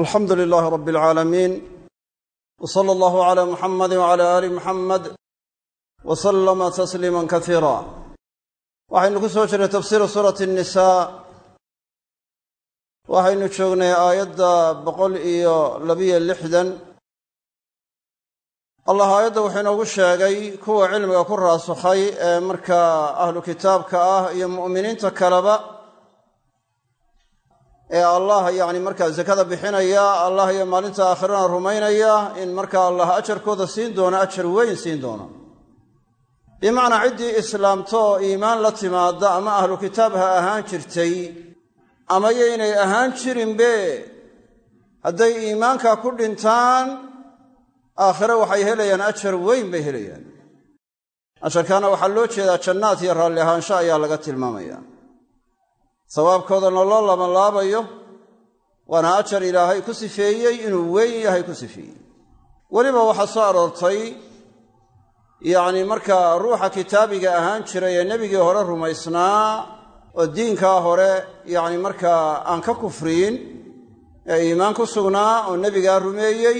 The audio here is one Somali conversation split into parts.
alxamdu lilaahi rabbi alcaalamiin w sala allahu calaa muxamadi wcala aali muxamed wa sallama tasliiman kasiira waxaynu ku soo jirnay tafsiiru suurati annisaa waxaynu joognay aayadda boqol iyo labiyo lixdan. Allah aayadda wuxuu inoogu sheegay kuwa cilmiga ku raasukhay ee markaa ahlu kitaabka ah iyo mu'miniinta kaleba ee allah yacni markaa sakada bixinaya allah iyo maalinta aakhirana rumaynaya in markaa allah ajarkooda siin doono ajar weyn siin doono. Bimacnaa ciddii islaamto iimaan la timaada ama ahlu kitaab ha ahaan jirtay ama yaynay ahaan jirinbe hadday iimaanka ku dhintaan aakhire waxay helayaan ajar weyn bay helayaan. Ajarkaana waxaa loo jeedaa jannaad iyo raalli ahaansho ayaa laga tilmaamaya sawaabkoodana loo labanlaabayo waana ajar ilaahay ku sifeeyey inuu weyn yahay ku sifeeyey. Weliba waxaa soo aroortay yacni markaa ruuxa kitaabiga ahaan jiray ee nebigii hore rumaysnaa oo diinkaa hore yacni markaa aan ka kufriyin ee iimaan ku sugnaa oo nebigaa rumeeyey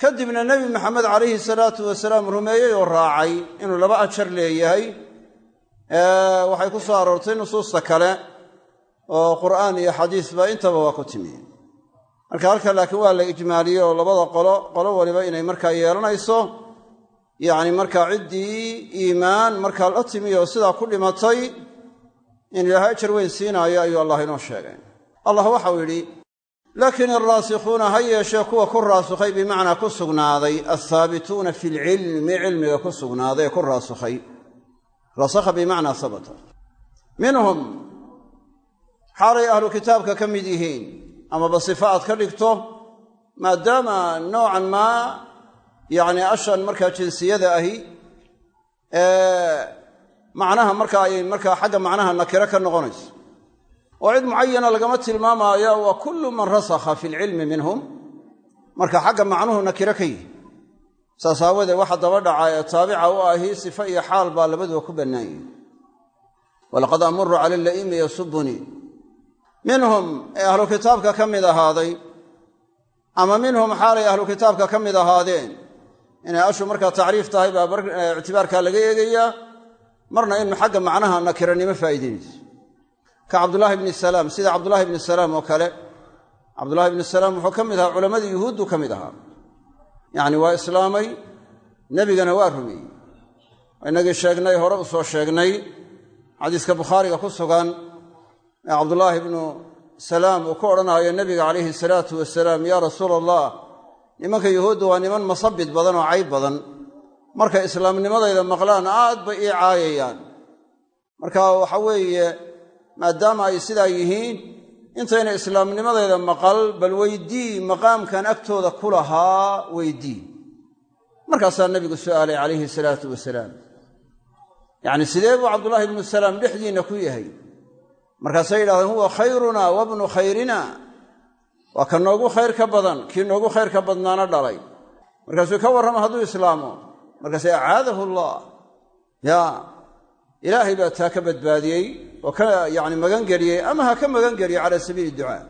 kadibna nebi maxamed calayhi salaatu wasalaam rumeeyey oo raacay inuu laba ajar leeyahay waxay ku soo aroortay nusuusta kale oo qur'aan iyo xadiisba intaba waa ku timi. Marka halka laakiin waa la ijmaaliyey oo labada qolo qolo waliba inay markaa yeelanayso yacni markaa ciddii iimaan markaa la timi oo sidaa ku dhimatay in ilaahay ajar weyn siinaayo ayuu allah inoo sheegay. Allah waxau yidhi laakiin alraasikhuuna ha yeeshee kuwa ku raasukhay bimacnaa ku sugnaaday althaabituuna fi lcilmi cilmiga ku sugnaaday ee ku raasukhay rasakha bimacnaa sabata. Minhum xaalay ahlu kitaabka ka mid yihiin amaba sifa aad ka dhigto maadaama noocan maa yacni ashan markaa jinsiyada ahi macnaha markaa ayay markaa xagga macnaha nakiro ka noqonayso. Oo cid mucayana lagama tilmaamaayo waa kullu man rasakha fi lcilmi minhum marka xagga macnuhu nakiro ka yihi saas aawadeed waxa daba dhaca ee taabica u ahi sifa iyo xaal baa labaduba ku bannaan yihi walaqad amuru cala laimi yasubunii minhum ee ahlu kitaabka ka mid ahaaday ama minhum xaalay ahlu kitaabka ka mid ahaadeen. Inay ashu markaa tacriif tahay baa ictibaarkaa laga eegayaa marna in xagga macnaha nakiranimo faa'iidaynayso ka cabdulaahi bni salaam sida cabdulaahi bni salaam oo kale cabdulahi bni salaam wuxuu ka mid ahaa culammadii yuhuuddu ka mid ahaa yacni waa islaamay nebigana waa rumeeyey inagii sheegnay hore u soo sheegnay xadiiska bukhaariga ku sugan ee cabdulaahi ibnu salaam uu ku odhanaayo nebiga calayhi salaatu wasalaam yaa rasuula allah nimanka yuhuudda waa niman masabid badan oo cayb badan. Markay islaamnimadayda maqlaan aad bay ii caayayaan. Marka waxa weeye maadaama ay sidaa yihiin intayna islaamnimadayda maqal bal weydii maqaamkan agtooda ku lahaa weydii. Markaasaa nebigu su'aalay calayhi salaatu wasalaam. Yacni sidee buu cabdullaahi ibnu salaam dhexdiinna ku yahay? Markaasay yidhahdeen huwa khayruna wabnu khayrina. Waa ka noogu khayr ka badan kii noogu khayr ka badnaana dhalay. Markaasuu ka warrama hadduu islaamo. Markaase acaadahu allah yaa ilaahay baa taa ka badbaadiyey oo ka yacni magangeliyey ama ha ka magangeliyey cala sabiili ducaa.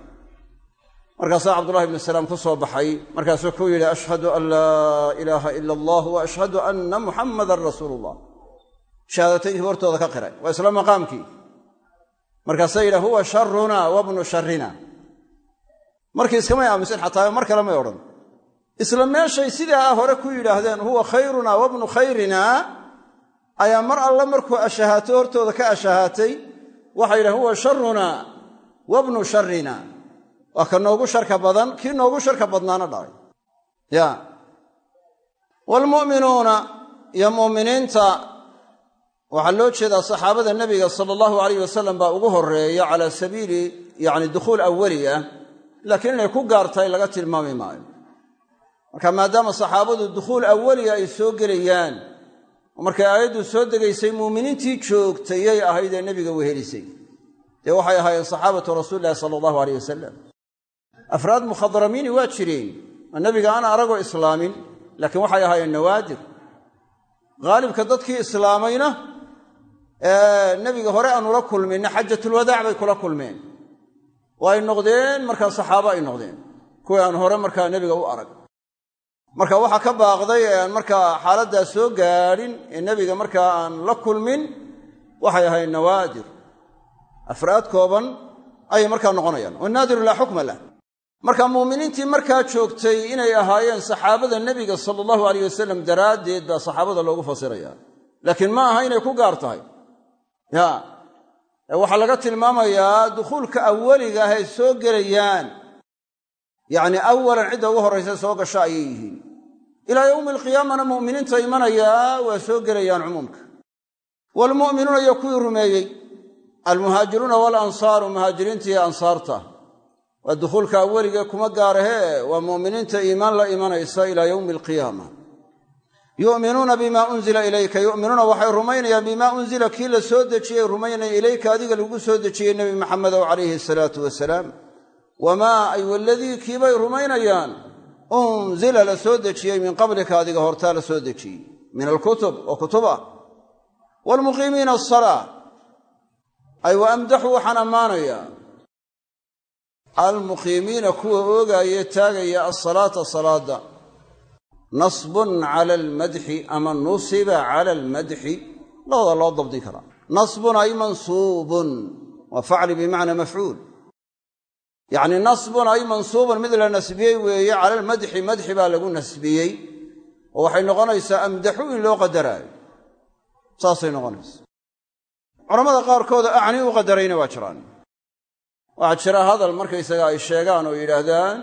Markaasaa cabdullahi ibnu salaam ku soo baxay markaasuu ku yidhi ashhadu an laa ilaaha ila allah wa ashhadu anna muxammadan rasuulu ullah shahaadateynkiibu hortooda ka qiray waa isla maqaamkii. Markaasaa yidhaha huwa sharuna wabnu sharina markii iskamay aaminsan xataa mar kale may odhan. Isla meeshay sidaa hore ku yidhaahdeen huwa khayruna wabnu khayrina ayaa mar alle markuu ashahaato hortooda ka ashahaatay waxay yidhahen huwa sharuna wabnu sharina waa ka noogu sharka badan kii noogu sharka badnaana dhalay ya. Waalmu'minuuna iyo mu'miniinta waxaa loo jeedaa saxaabada nebiga sala allahu alayh wasalam baa ugu horreeya calaa sabiili yacni dukhuul awali laakiin inay ku gaartahay laga tilmaami maayo. Marka maadaama saxaabadu dukhuul awaliya ay soo gelayaan markay aayaddu soo degaysay muuminiintii joogtay yay ahayd ee nebiga wehelisay dee waxay ahaayeen saxaabatu rasuulilahi sala allahu aleyh wasalam afraad mukhadramiini waa jireen oo nebiga aan aragoo islaamin laakiin waxay ahaayeen nawaadir. Haalibka dadkii islaamayna nebiga hore aanula kulminna xajatulwadaac bay kula kulmeen. Oo ay noqdeen markaa saxaabo ay noqdeen. Kuwii aan hore markaa nebiga u arag marka waxaa ka baaqday ee aan markaa xaaladdaa soo gaadhin ee nebiga markaa aan la kulmin waxay ahayd nawaadir. Afraad kooban ayay markaa noqonayaan. Wanaadiru laa xukma lah. Marka muuminiintii markaa joogtay inay ahaayeen saxaabada nebiga sala allahu alayh wasalam daraaddeed baa saxaabada loogu fasiraya. Laakiin ma aha inay ku gaar tahay. Ya waxaa laga tilmaamayaa dukhuulka awaliga ah ay soo gelayaan yacni awalan cidda ugu horraysa soo gasha ayay yihiin. Ilaa yowmi alqiyaamana mu'miniinta imanayaa waa soo gelayaan cumuumka. Waalmu'minuuna iyo kuwii rumeeyey. Almuhaajiruuna waalansaaru muhaajiriinta iyo ansaarta. Waa dukhuulka aweligee kuma gaarahee waa mu'miniinta iimaan la imanaysa ilaa yowmi alqiyaama yu'minuuna bimaa unzila ilayka yu'minuuna waxay rumaynayaan bimaa unzila kii la soo dejiyey rumaynaya ilayka adiga lagu soo dejiyey nebi maxamedow calayhi asalaatu wasalaam wamaa ay waladii kiibay rumaynayaan unzila la soo dejiyey min qablika adiga hortaa la soo dejiyey min alkutub oo kutub ah waalmuqiimiina asalaa ay wa amdaxu waxaan ammaanayaa almuqiimiina kuwa oogaayee taagaya asalaata salaada nasbun cala almadxi ama nusiba cala almadxi labada loo dabdin karaa nasbun ay mansuubun waa facli bimacnaa mafcuul yacni nasbun ay mansuubun mid la nasbiyey weeye cala almadxi madxi baa lagu nasbiyey oo waxay noqonaysaa amdaxu in loo qadaraayo saasay noqonaysaa. Culamada qaarkooda acni u qadarayna waa jiraan. Waxaa jira hadal markaysaga ay sheegaan oo yidhaahdaan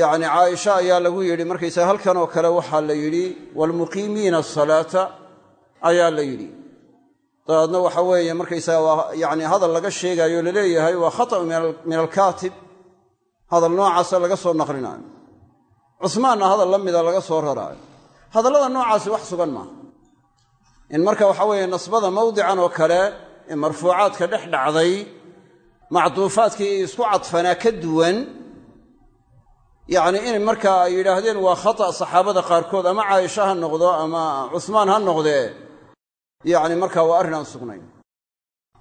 yacni caaisha ayaa lagu yidhi markaysaga halkan kale waxaa la yidhi waalmuqiimiina asalaata ayaa la yidhi dabeedna waxa weeye markaysaga waa yacni hadal laga sheegaayo la leeyahay waa khata'u min alkaatib. Hadal noocaasa laga soo naqlinaayo. Cusmaanna hadal la mida laga soo raraayo. Hadallada noocaasi wax sugan maaha. In marka waxa weeye nasbada mawdican oo kale ee marfuucaadka dhex dhacday macduufaadkii isku cadfanaa ka duwan yacni in markaa ay yidhaahdeen waa khata' saxaabada qaarkood ama caaisha ha noqdo ama cusmaan ha noqdee yacni markaa waa arrin aan sugnayn.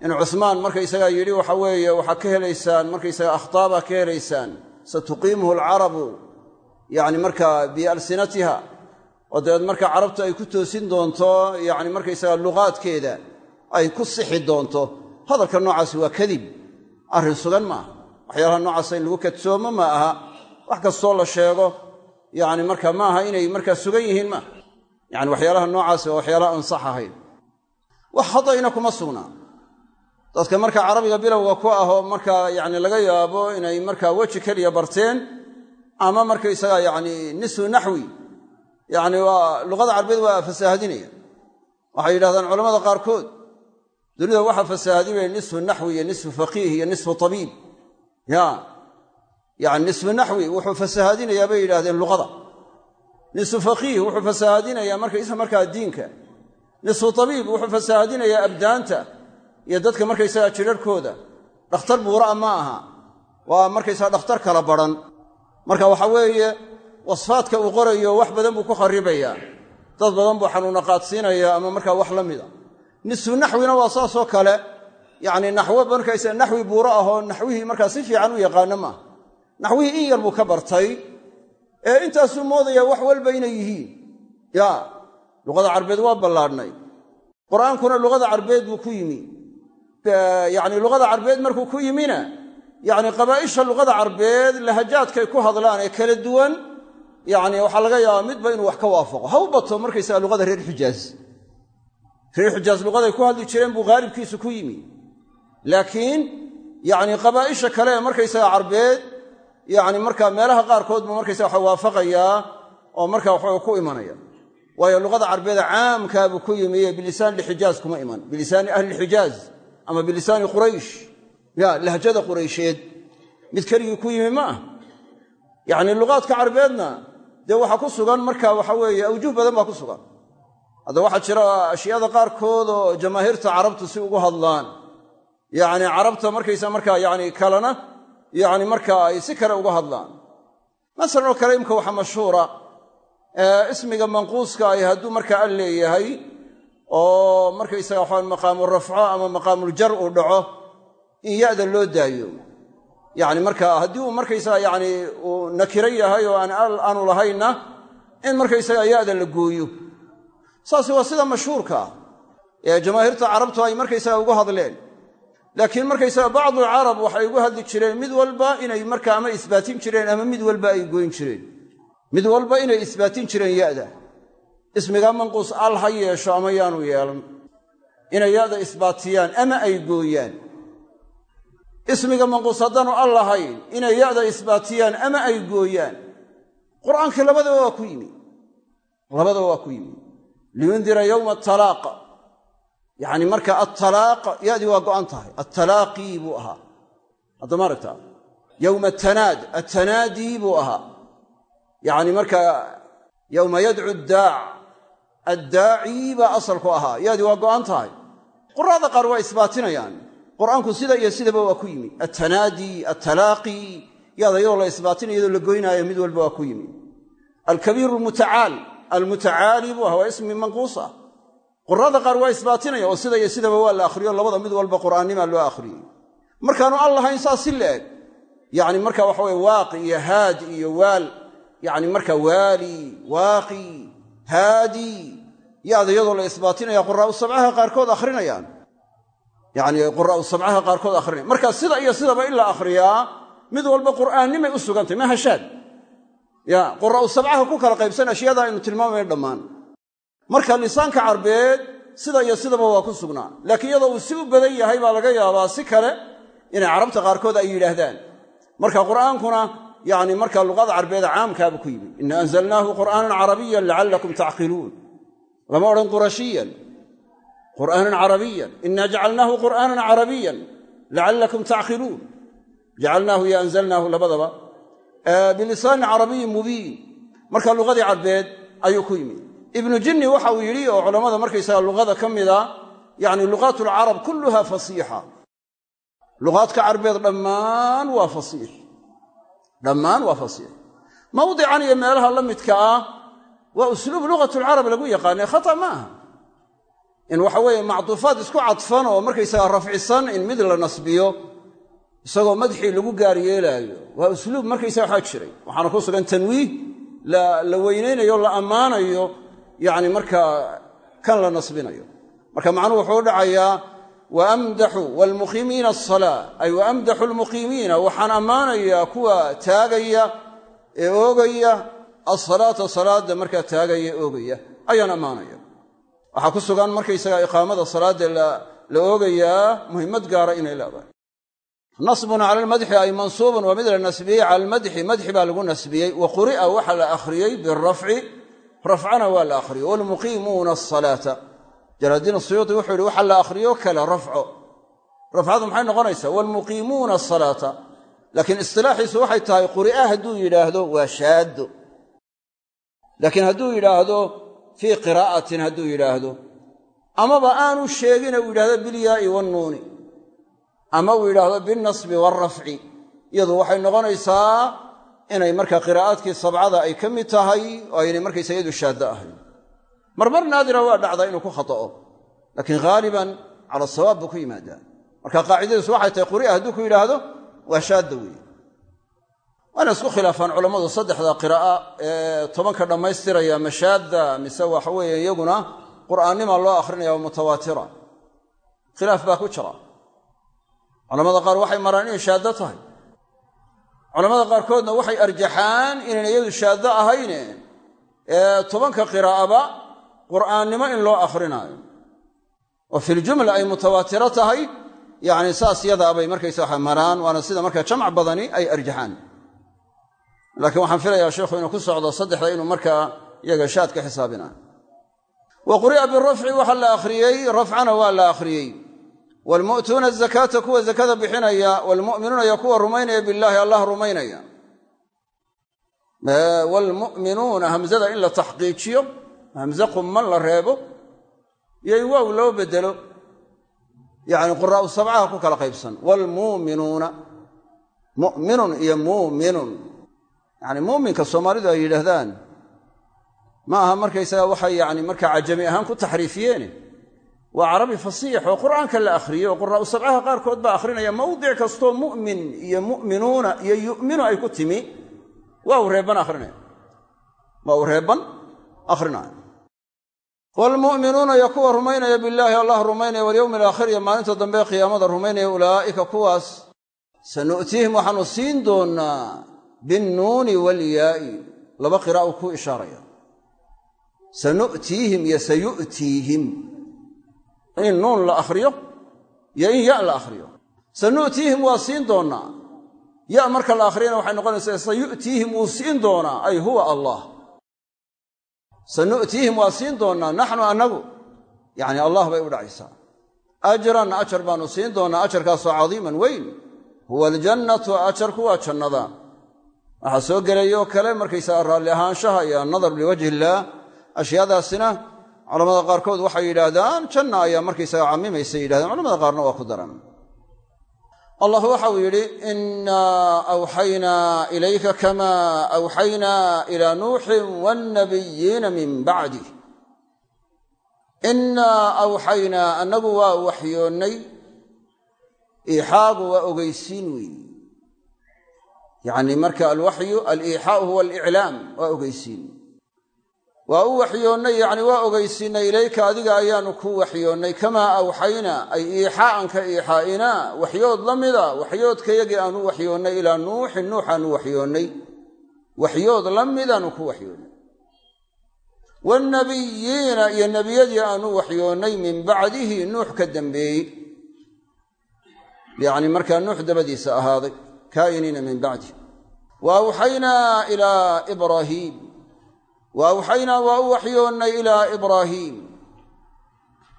In cusmaan markaysagaa yidhi waxa weeye waxaa ka helaysaan markaysaga akhtaabaa ka helaysaan satuqiimuhu alcarabu. Yacni markaa bialsinatiha oo dabeed markaa carabtu ay ku toosin doonto yacni markaysaga luqaadkeeda ay ku sixi doonto. Hadalka noocaasi waa kadib. Arrin sugan ma aha. Waxyaalaha noocaasa in lagu kadsoomo ma aha. Wax kastoo la sheego yacni marka ma inay markaa sugan yihiin maaha yacni waxyaalaha noocaasi waa waxyaalaha aan sax ahayn wax hadayna kuma sugnaa. Dadka marka carabiga bilowga ku ahoo markaa yacni laga yaabo inay markaa weji keliya barteen ama markaysaga yacni nisfu naxwi. Yacni waa luqada carbeed waa fasaahadinaya waxay yidhahdaan culamada qaarkood dunida waxaa fasaahadinaya nisfu naxwi iyo nisfu faqiih iyo nisfu tabiib. Ya yani nisfu naxwi wuxuu fasahaadinayaa bay yidhahdeen luqada. Nisfu faqiih wuxuu fasahaadinayaa markaysa markaa diinka nisfu tabiib wuxuu fasahaadinayaa abdaanta iyo dadka markaysagaa jidharhkooda dhakhtar buura'a ma aha. Waa markaysaga dhakhtar kala baran. Marka waxa weeye wasfaadka uu qorayo wax badan buu ku kharibayaa. Dad badan buu xanuuna qaadsiinaya ama markaa wax la mida. Nisfu naxwina waa saasoo kale. Yacni naxwo markaysa naxwi buuro ahoo naxwihii markaa si fiican u yaqaano maaha naxwihii in yar ka bartay. Ee intaasuu moodaya wax walba inay yihiin luqada carbeed waa ballaadhnay. Qur'aankuna luqada carbeed buu ku yimi. Yacni luqada carbeed markuu ku yimina yacni qabaa'isha luqada carbeed lahajaadkay ku hadlaan ee kala duwan yacni waxaa laga yaabaa midba inuu wax ka waafaqo. Ha u bato markaysaga luqada reer xijaaz reer xijaaz luqaday ku hadli jireen buu haalibkiisu ku yimi. Laakiin yacni qabaa'isha kale ee markaysaga carbeed markaa meelaha qaarkood buu markaysaga waxa waafaqayaa oo markaa waxaa ku imanaya waayo luqada carbeeda caamkaabuu ku yimi bilisaan lixijaaz kuma iman. Bilisaani ahlilxijaaz ama bilisaani quraysh. Ya lahjada quraysheed. Mid ku yimi ma ah yacni luqaadka carbeedna dee waxaa ku sugan marka waxa weeye awjuh badan baa ku sugan. Hadda waxaa jira ashyaada qaarkood oo jamaahiirta carabtu si ugu hadlaan. Yacni carabta markaysa markaa yani kalena yacni markaa ay si kale uga hadlaan. Masalan oo kale mashhuura ismiga manquuska ay hadduu markaa al leeyahay oo markaysaga waxaa maqaamu rafco ama maqaamuljar uu dhaco in ya'da loo daayo. Yani markaa haddii uu markaysaga yani uu nakiro yahay oo aan aanu lahaynna in markaysaga yada la gooyo. Saasi waa sida mashhuurka ah. Ee jamaahiirta carabtu ay markaysaga ugu hadleen. Laakiin markaysaga bacdu carab waxay ugu hadli jireen mid walba inay markaa ama isbaatin jireen ama mid walba ay goyn jireen mid walba inay isbaatin jireen yada. Ismiga manquus al ha yeesho ama yaanu yeelan. Inay yada isbaatiyaan ama ay gooyaan. Ismiga manquus haddaanu al lahayn inay yada isbaatiyaan ama ay gooyaan. Qur'aankii labadaba waa ku yimi. Labadaba waa ku yimi. Liyundira yowma atalaaq yacni marka attalaaq yadii waa go'an tahay. Attalaaqii buu ahaa. Haddama aragtaa yowma atanaad attanaadii buu ahaa yacni marka yowma yadcu daac addaacii baa asalku ahaa. Yadii waa go'an tahay. Qur'aada qaar waa isbaatinayaan. Qur'aanku sida iyo sidaba waa ku yimi attanaadi attalaaqi yaada iyadoo la isbaatinaya iyadoo la goynaayo mid walba waa ku yimi alkabiiru almutacaal almutacaali buu aha waa ismi manquus ah. Qur'aada qaar waa isbaatinaya oo sida iyo sidaba waa la akhriyo labada mid walba yacni marka waali waaqi haadi yaada iyadoo la isbaatinaya quraa'u sabcaha qaarkood akhrinayaan. Yacni quraa'u sabcaha qaarkood akhrinaya marka sida iyo sidaba in la akhriyaa mid walba qur'aannimay u sugantay ma hashaad. Ya quraa'u sabcaha ku kala qaybsan ashyaada aynu tilmaamayno dhammaan. Marka lisaanka carbeed sida iyo sidaba waa ku sugnaa. Laakiin iyadoo uu si u badan yahay baa laga yaabaa si kale inay carabta qaarkood ay yidhaahdaan. Marka qur'aankuna yani marka luqada carbeeda caamkaaba ku yimi ina anzalnaahu qur'aanan carabiyan lacallakum tacqiluun. Lama odhan qurashiyan. Qur'aanan carabiyan. Ina jacalnaahu qur'aanan carabiyan lacallakum tacqiluun. Jacalnaahu iyo anzalnaahu labadaba. Bilisaanin carabiyin mubiin. Marka luqadii carbeed ayuu ku yimi ibnu jinni waxa uu yidhi oo culammada markaysaga luqada ka mida yani luqaat alcarab kulluha fasiixa dhammaan waa fasiix mawdican iyo meelaha la midka ah waa usluub lugatulcarab lagu yaqaanay khata ma aha. In waxa weeye macduufaad isku cadfan oo markaysaga rafcisan in mid la nasbiyo isagoo madxii lagu gaar yeelaayo waa usluub markaysaga waxaa jiray. Waxaana ku sugan tanwiih la weynaynayo la ammaanayo yani markaa kan la nasbinayo. Marka macnuhu wuxuu u dhacayaa waamdaxu waalmuqiimiina asalaa ay waamdaxu almuqiimiina waxaan ammaanayaa kuwa taagaya ee oogaya asalaata salaadda markaa taagaya oogaya ayaan ammaanaya waxaa ku sugan markaysaga iqaamada salaadda la oogayaa muhimmad gaara inay leedahay nasbun cala almadxi ay mansuubun waa mid la nasbiyey cala almadxi madxi baa lagu nasbiyey wa quri'a waxa la akhriyey birafci rafcana jalaaldiin asuyuudi wuxuu yihi waxa la akhriyo kale rafco. Rafcadu maxay noqonaysaa? Waalmuqiimuuna asalaata laakiin istilaaxiisu waxay tahay quri'a hadduu yidhaahdo waa shaaddo. Laakiin hadduu yidhaahdo fii qiraa'atin hadduu yidhaahdo. Amaba aanu sheegina uu yidhahdo bilyaa'i wannuuni ama uu yidhaahdo binnasbi waalrafci iyadu waxay noqonaysaa inay markaa qiraa'aadkii sabcada ay ka mid tahay oo aynay markaysa iyadu shaaddo ahayn marmar naadira waa dhacdaa inuu ku khata'o laakiin haaliban cala sawaab buu ku yimaadaa. Marka qaacidadiisu waxay tahay quri'a hadduu ku yidhaahdo waa shaadda weeye. Waana isku khilaafaan culammadu saddexda qiraa'a ee tobanka dhammaystiraya mashaadda mise waxa weeye iyaguna qur'aannima loo akhrinaya waa mutawaatira. Khilaaf baa ku jira. Culamada qaar waxay maraan inay shaaddo tahay. Culamada qaarkoodna waxay arjaxaan inayna iyadu shaaddo ahayne. Ee tobanka qiraa'aba qur'aannimo in loo akhrinaayo. Oo filjumla ay mutawaatiro tahay yacni saas yadaabay markaysa waxa maraan waana sida markaa jamc badani ay arjaxaan. Laakiin waxaan filayaa sheikhu inuu ku socdo saddexda inuu markaa iyaga shaad ka xisaabinaayo. Wa quri'a birafci waxa la akhriyey rafcana waa la akhriyey. Waalmu'tuuna azakaata kuwa zakada bixinaya waalmu'minuuna iyo kuwa rumaynaya billaahi allah rumaynaya. Waalmu'minuuna hamzada in la taxqiijiyo hamze qumman la reebo iyo waaw loo bedelo yacni quraa'u sabcaha ku kala qaybsan waalmuuminuuna mu'minun iyo muuminun. Yacni muuminka soomaalidu ay yidhaahdaan ma aha markaysaga waxay yacni markaa cajami ahaan ku taxriifiyeene waa carabi fasiix oo qur'aanka la akhriyo quraa'u sabcaha qaarkood baa akhrinaya mawdic kastoo mu'min iyo mu'minuuna iyo yu'minu ay ku timi. Waa uu reebban akhrinaya. Waa uu reebban akhrinaya waalmu'minuuna iyo kuwa rumaynaya billaahi allah rumaynaya walyowmi alaakhir iyo maalinta dambe qiyaamada rumaynaya ulaa'ika kuwaas sanu'tiihim waxaanu siin doonnaa binnuuni walyaa'i laba qira'a uu ku ishaaraya sanu'tiihim iyo sayu'tiihim in nuun la akhriyo iyo in ya la akhriyo sanu'tiihim waa siin doonnaa ya marka la akhriyana waxay noqonaysaa sayu'tiihim wuu siin doonaa ay huwa allah sanu'tiihim waa siin doonnaa naxnu annagu yacni allah bay u dhacaysaa. Ajran ajar baanu siin doonnaa ajarkaasoo cadiiman weyn. Huwa aljannatu ajarku waa jannada. Waxaa soo gelayoo kale markaysaga raalli ahaanshaha iyo annadar liwajhi illaah ashyaadaasina culamada qaarkood waxay yidhaahdaan janna ayaa markaysaga cammimaysa yidhahdeen culamada qaarna waa ku daran allah waxau yidhi innaa awxaynaa ilayka kamaa awxaynaa ilaa nuuxin waannabiyiina min bacdih innaa awxaynaa annagu waa waxyoonnay iixaagu waa ogeysiin weeye yacni marka alwaxyu aliixaau huwa aliclaam waa ogeysiin waa u waxyoonnay yacni waa ogeysiinay ilayka adiga ayaanu ku waxyoonnay. Kamaa awxaynaa ay iixaa'an ka iixaa'inaa waxyood la mida waxyoodkayagii aanu waxyoonnay ilaa nuuxin nuux aanu waxyoonnay. Waxyood la midaanu ku waxyoonnay. Waannabiyiina iyo nebiyadii aanu waxyoonnay min bacdihi nuux ka dambeeyey. Yacni markaa nuux dabadiisa ahaaday kaa'iniina min bacdih wa awxaynaa ilaa ibraahiim wa awxaynaa waa u waxyoonnay ilaa ibraahiim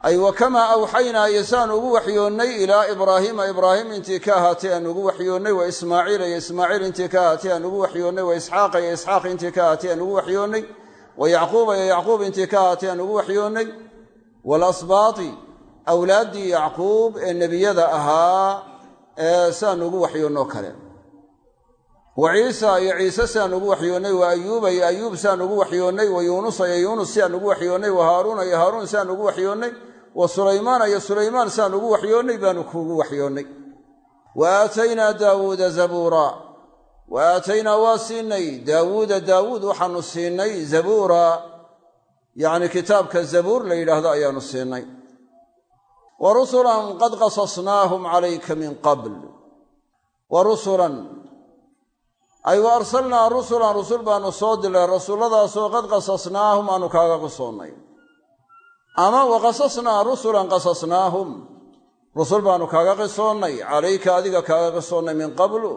ay wa kamaa awxaynaa iyo saan ugu waxyoonnay ilaa ibraahiima ibraahim intii ka ahaatay aan ugu waxyoonnay wa ismaaciila iyo ismaaciil intii ka ahaatay aan ugu waxyoonnay wa isxaaqa iyo isxaaq intii ka ahaatay aan ugu waxyoonnay wa yacquuba iyo yacquub intii ka ahaatay aan ugu waxyoonnay waalasbaati awlaaddii yacquub ee nebiyada ahaa ee saan ugu waxyoonnoo kale wa ciisa iyo ciise siaan ugu waxyoonnay wa ayuuba iyo ayuub siaan ugu waxyoonnay wa yuunusa iyo yuunus siaan ugu waxyoonnay wa haaruuna iyo haaruun siaan ugu waxyoonnay wa sulaymaana iyo sulaymaan siaan ugu waxyoonnay baanu kuugu waxyoonnay wa aataynaa daawuuda zabuura wa aataynaa waa siinay. Daawuuda daawuud waxaanu siinay zabuura. Yacni kitaabka zabuur la yidhaahdo ayaanu siinay. Wa rusulan qad qasasnaahum calayka min qabl. Wa rusulan ay wa arsalnaa rusulan rusul baanu soo dilay rasuulladaasoo qad qasasnaahum aanu kaaga qisoonnay ama wa qasasnaa rusulan qasasnaahum. Rusul baanu kaaga qisoonnay calayka adiga kaaga qisoonnay min qablu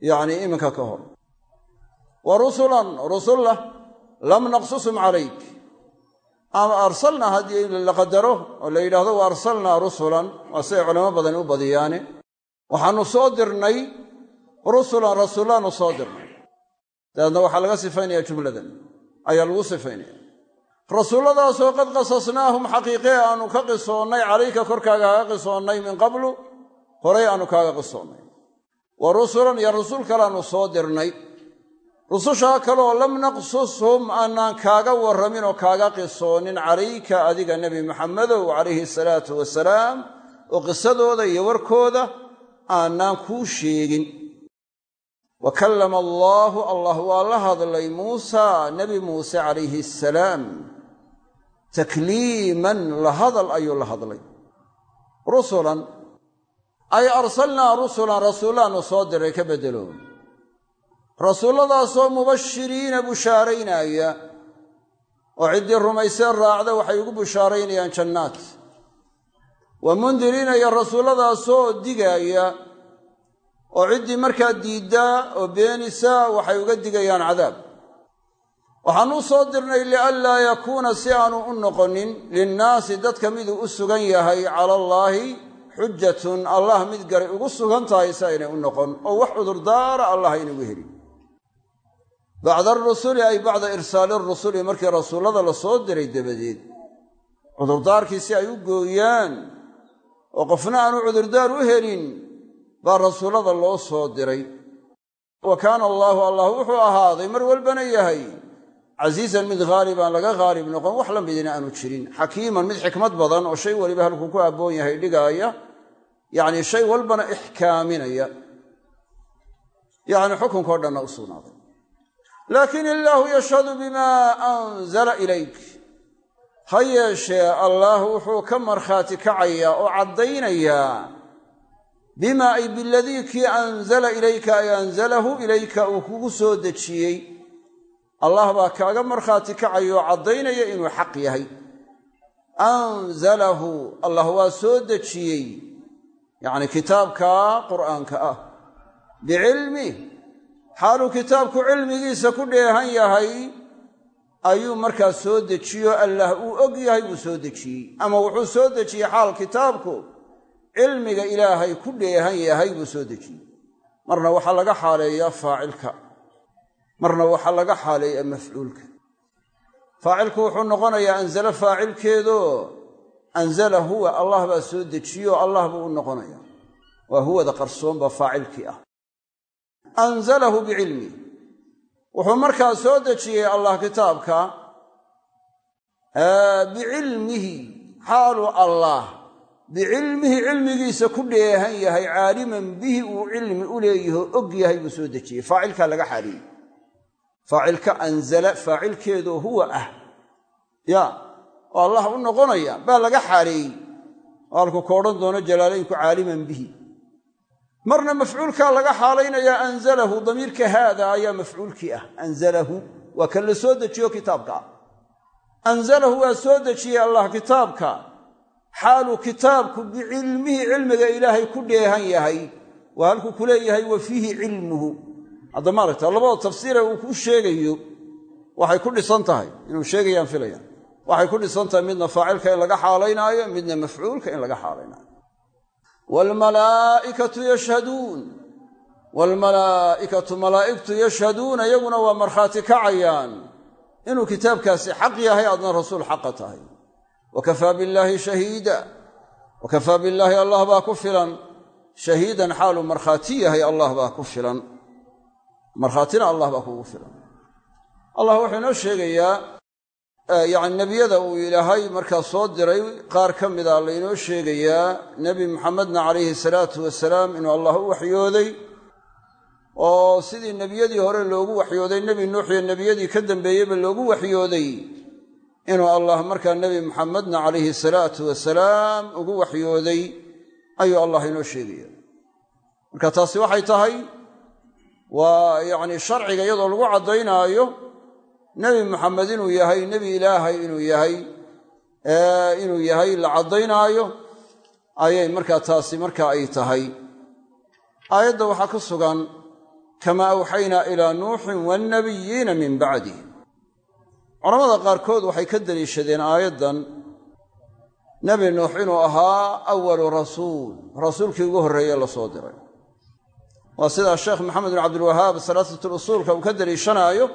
yacnii iminka ka hor. Wa rusulan rusulla lam naqsusum calayk. Ama arsalnaa haddii la qadaro oo la yidhaahdo wa arsalnaa rusulan waa siday culamo badani u badiyaane. Waxaanu soo dirnay rusulan rasuullaanu soo dirnay. Dabeedna waxaa laga sifaynaya jumladan. Ayaa lagu sifaynaya rasuulladaasoo qad qasasnaahum xaqiiqee aanu ka qisoonnay calayka korkaaga kaga qisoonnay min qablu horay aanu kaaga qisoonnay. Wa rusulan iyo rasuul kaleaanu soo dirnay. Rusushaa kaleoo lam naqsushum aanaan kaaga warramin oo kaaga qisoonin calayka adiga nebi maxamedow calayhi salaatu wasalaam oo qisadooda iyo warkooda aanaan kuu sheegin wa kallama allaahu allah waa la hadlay muusaa nebi muuse calayhi asalaam takliiman la hadal ayuu la hadlay. Rusulan ay arsalnaa rusulan rasuullaannu soo diray ka beddelo. Rasuulladaasoo mubashiriina bushaaraynaya. Oo ciddii rumayseen raacda waxay ugu bushaaraynayaan jannaad wa mundiriina iyo rasuulladaasoo digaaya oo ciddii markaa diiddaa oo beenisa waxay uga digayaan cadaab. Waxaan u soo dirnay lianlaa yakuuna si aanu u noqonin linnaasi dadka miduu u sugan yahay cala allaahi xujatun allah mid garay ugu sugan tahay si u noqon oo wax cudurdaara allah aynagu helin. Bacda arusuli ay bacda irsaali rusuli markii rasuullada la soo diray dabadeed cudurdaarkii si ay u gooyaan oo qofna aanu cudurdaar u helin baa rasuullada loo soo diray. Wa kaana allaahu allah wuxuu ahaaday mar walbana yahay. Casiizan mid haalibaan laga haalib noqon wax la midina aanu jirin. Xakiiman mid xikmad badan oo shay waliba halkuu ku abboon yahay dhigaaya. Yacni shay walbana ixkaaminaya. Yacni xukunkao dhanna u sugnaaday. Laakin illaahu yashhadu bimaa anzala ilayk. Ha yeeshee allaah wuxuu ka markhaati kacayaa oo caddaynayaa bimaa ay biladii kii anzala ilayka ay anzalahu ilayka uu kugu soo dejiyey. Allah baa kaaga markhaati kacaya oo caddaynaya inuu xaq yahay. Anzalahu allah waa soo dejiyey. Yacni kitaabka qur'aanka ah. Bicilmih xaaluu kitaabku cilmigiisa ku dheehan yahay ayuu markaa soo dejiyo. Allah uu og yahay buu soo dejiyey. Ama wuxuu soo dejiyey xaal kitaabku cilmiga ilaahay ku dheehan yahay buu soo dejiyey. Marna waxaa laga xaaleeyaa faacilka. Marna waxaa laga xaaleeyaa mafcuulka. Faacilku wuxuu noqonayaa anzalo faacilkeedo. Anzala huwa allah baa soo dejiyo allah buu u noqonaya. Waa huwada qarsoon baa faacilkii ah. Anzalahu bicilmi wuxuu markaa soo dejiyey allah kitaabka bicilmihi xaalu allah bicilmihi cilmigiisa ku dheehan yahay caaliman bihi uu cilmi u leeyaho og yahay buu soo dejiyey. faacilkaa laga xaaliyey faacilka anzala faacilkeedoo huwa ah ya oo allah u noqonaya baa laga xaaleeyey oo halku ka odhan doono jalaalaynku caaliman bihi marna mafcuulkaa laga xaalaynayaa anzalahu damiirka haada ayaa mafcuulkii ah anzalahu waa kan la soo dejiyo soo dejiyey xaaluu kitaabku bicilmihi cilmiga ilaahay ku dheehan yahay. Waa halkuu ku leeyahay wa fiihi cilmuhu. Hadda maaragta labada tafsiire uu ku sheegayo waxay ku dhisan tahay inuu sheegayaan filayaan. Waxay ku dhisan tahay midna faacilka in laga xaalaynaayo midna mafcuulka in laga xaalaynaayo. Waalmalaa'ikatu yashhaduun. Waalmalaa'ikatu malaa'igtu yashhaduuna iyaguna waa markhaati kacayaan. Inuu kitaabkaasi xaq yahay aadna rasuul xaqa tahay wa kafaa billaahi shahiida wa kafaa billaahi allah baa ku filan shahiidan xaaluu markhaati yahay allah baa ku filan markhaatina allah baa kugu filan allah wuxuu inoo sheegayaa yacni nebiyada uu ilaahay markaa soo diray qaar ka mida laynoo sheegayaa nebi maxamedna calayhi salaatu wasalaam inuu allah u waxyooday oo sidii nebiyadii hore loogu waxyooday nebi nuux iyo nebiyadii ka dambeeyeyba loogu waxyooday inuu allah markaa nebi maxamedna calayhi salaatu wasalaam ugu waxyooday ayuu allah inoo sheegaya. Marka taasi waxay tahay waa yacni sharciga iyadoo lagu caddaynaayo nebi maxamed inuu yahay nebi ilaahay inuu yahay inuu yahay la caddaynaayo ayay markaa taasi marka ay tahay. Aayadda waxaa ku sugan kamaa awxaynaa ilaa nuuxin waannabiyiina min bacdih culamada qaarkood waxay ka deliishadeen aayaddan nebi nuux inuu ahaa awalu rasuul rasuulkii ugu horreeye la soo diray. Waa sidaa sheekh maxamed bin cabdilwahaab salaasatul usuulka uu ka deliishanaayo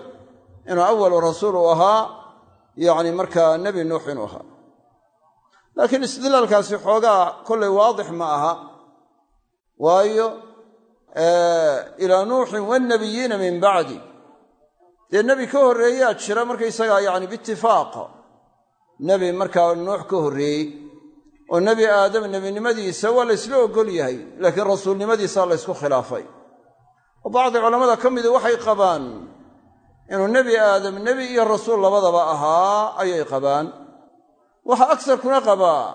inuu awalu rasuul uu ahaa yacni markaa nebi nuux inuu ahaa. Laakiin istidlaalkaasi xoogaa kollay waadix ma aha waayo ilaa nuuxin waannabiyiina min bacdi dee nebi ka horreeyaa jira markaysagaa yacni biitifaaq nebi markaa nuux ka horreeyey oo nebi aadam nebinimadiisa waa laysla ogol yahay laakiin rasuulnimadiisaa laysku khilaafay. Oo bacdi culammada ka midi waxay qabaan inuu nebi aadam nebi iyo rasuul labadaba ahaa ayay qabaan. Waxaa agsarkuna qabaa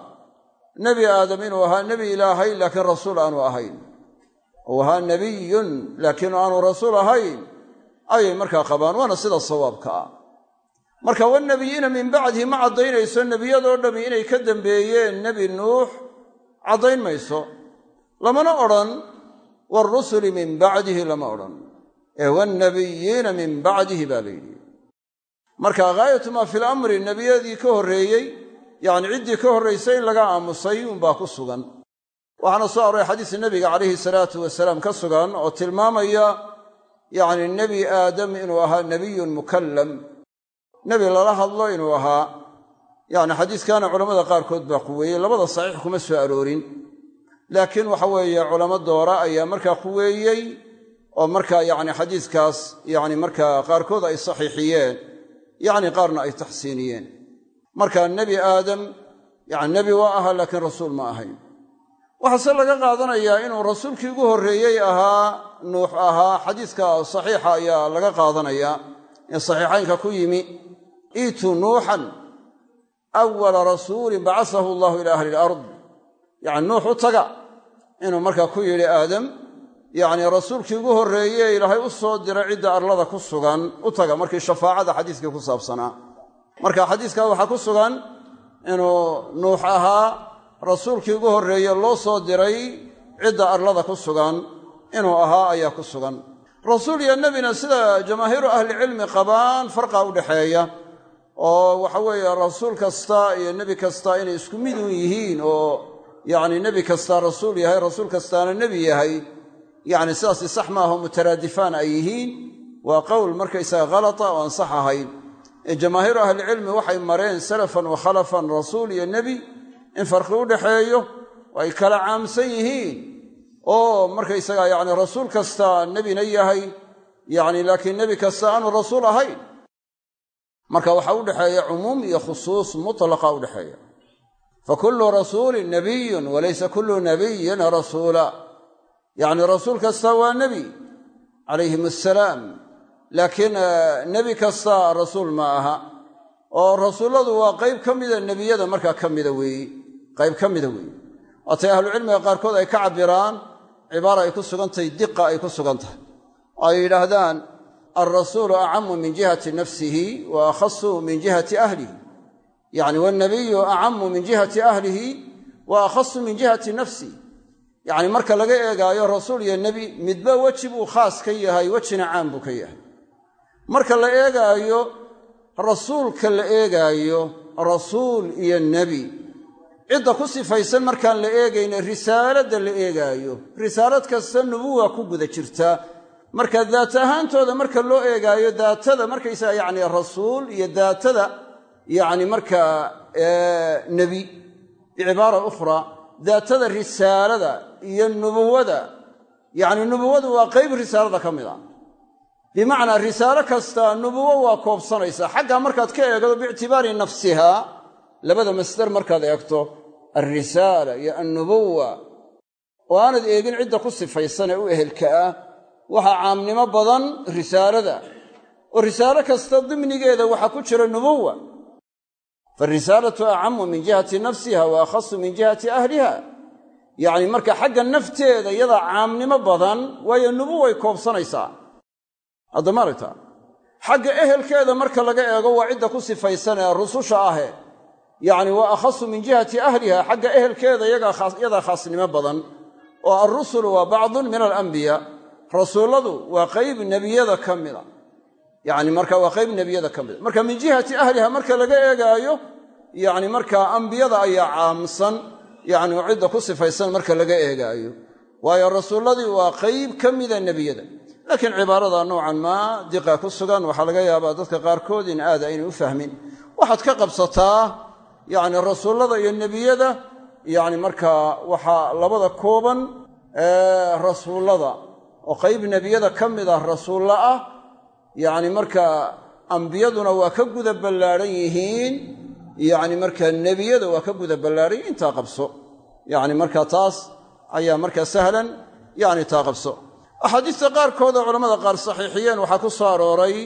nebi aadam inuu ahaa nebi ilaahay laakiin rasuul aanu ahayn. Ou ahaa nebiyun laakiin aanu rasuul ahayn ayay markaa qabaan waana sida sawaabka ah. Marka wannebiyiina min bacdihi ma caddaynayso? Nebiyadoo dhammi inay ka dambeeyeen nebi nuux caddayn mayso. Lamana odhan waarusuli min bacdihi lama odhan. Ee wannabiyiina min bacdihi baa la yidhi. Marka ghaayatu maa fil amri nebiyadii ka horreeyey yacni ciddii ka horraysay in laga aamusay unbaa ku sugan. Waxaana soo arooray xadiis nebiga calayhi salaatu wasalaam ka sugan oo tilmaamaya yacni nebi aadam inuu ahaa nebiyun mukallam. Nebi lala hadlo inuu ahaa. Yacni xadiiskaana culammada qaarkood baa quweeyey labada saxiix kuma soo aroorin. Laakiin waxa weeye culamo doora ayaa markaa quweeyey oo markaa yacni xadiiskaas yacni markaa qaarkood ay saxiixiyeen. Yacni qaarna ay taxsiiniyeen. Marka nebi aadam yani nebi waa ahaa laakiin rasuul ma ahayn. Waxaase laga qaadanayaa inuu rasuulkii ugu horreeyey ahaa nuux ahaa xadiiska saxiixa ayaa laga qaadanayaa ee saxiixaynka ku yimi iituu nuuxan awala rasuulin bacasahu allahu ila ahli ilard yacni nuux u taga inuu markaa ku yidhi aadam yacnii rasuulkii ugu horreeye ilaahay u soo diray cidda arlada ku sugan. U taga markii shafaacada xadiiskii ku saabsanaa. Marka xadiiskaa waxaa ku sugan inuu nuux ahaa rasuulkii ugu horreeye loo soo diray cidda arlada ku sugan inuu ahaa ayaa ku sugan. Rasuul iyo nebina sida jamaahiiru ahlicilmi qabaan farqa u dhexeeya oo waxa weeye rasuul kasta iyo nebi kasta inay isku midun yihiin oo yacni nebi kastaa rasuul yahay rasuul kastaana nebi yahay yacni sidaasi sax maaho mutaraadifaan ay yihiin waa qowl markaysaga khalata oo aan sax ahayn jamaahiiru ahlicilmi waxay mareen salafan wa khalafan rasuul iyo nebi in farqi u dhexeeyo oo ay kala caamsan yihiin oo markaysaga yacni rasuul kasta nebina yahay yacni laakiin nebi kasta aanu rasuul ahayn. Marka waxaa u dhexeeya cumuum iyo khusuus mutlaqa u dhexeeya. Fa kullu rasuulin nabiyun walaysa kullu nabiyin rasuula. Yacni rasuul kasta waa nebi calayhim assalaam. Laakiin nebi kasta rasuul ma aha. Oo rasuulladu waa qayb ka mida nebiyada markaa ka mida weeye qayb ka mida weeye waatay ahlucilmiga qaarkood ay ka cabbiraan cibaara ay ku sugan tahay diqa ay ku sugan tahay ay yidhaahdaan alrasuulu acamu min jihati nafsihi wa akhasu min jihati ahlihi. Yacni waalnabiyu acamu min jihati ahlihi wa akhasu min jihati nafsihi yacni marka laga eegaayo rasuul iyo nebi midba weji buu khaas ka yahay wejina caam buu ka yahay. Marka la eegaayo rasuulka la eegaayo rasuul iyo nebi cidda ku sifaysan markaan la eegayna risaaladda la eegaayo risaalad kasta nubuwa ku guda jirta. Marka daat ahaantooda marka loo eegaayo daatada markaysaga yacni rasuul iyo daatada yacni markaa nebi bicibaara ukhraa daatada risaalada iyo nubuwada yacni nubuwadu waa qayb risaalada ka mid a bimacnaa risaalo kasta nubuwo waa koobsanaysaa xaggaa markaad ka eegdo biictibaari nafsiha labada masdar markaad eegto alrisaala iyo annubuwa oo aanad eegin cidda ku sifaysan ee u ehelka ah waxaa caamnimo badan risaalada oo risaalo kasta dimnigeeda waxaa ku jira nubuwa faarisaalatu acamu min jihati nafsiha wa akhasu min jihati ahliha yacni marka xagga nafteeda yadaa caamnimo badan waayo nubuway koobsanaysaa haddama aragta xagga ehelkeeda marka laga eego waa cidda ku sifaysan ee rususha ahe yacni waa akhasu min jihati ahliha xagga ehelkeeda yadaa khaasnimo badan. Oo alrusulu waa bacdun min alambiyaa rasuulladu waa qayb nebiyada ka mida. Yani marka waa qayb nebiyada ka mida. Marka min jihati ahliha marka laga eegaayo yani markaa ambiyada ayaa caamsan. Yani cidda ku sifaysan marka laga eegaayo. Waayo rasuulladii waa qayb ka mida nebiyada. Laakiin cibaarada noocan maa diqa ku sugan. Waxaa laga yaabaa dadka qaarkood in aada aynay u fahmin. Waxaad ka yani rasuullada iyo nebiyada yani markaa waxaa labada kooban rasuullada. Oo qayb nebiyada ka mid ah rasuulla ah yacni markaa ambiyaduna waa ka guda ballaadhan yihiin yacni markaa nebiyada waa ka guda ballaadhan yihiin taa qabso. Yacni markaa taas ayaa markaa sahlan yacni taa qabso. Axaadiista qaarkooda culammada qaar saxiixiyeen waxaa ku soo arooray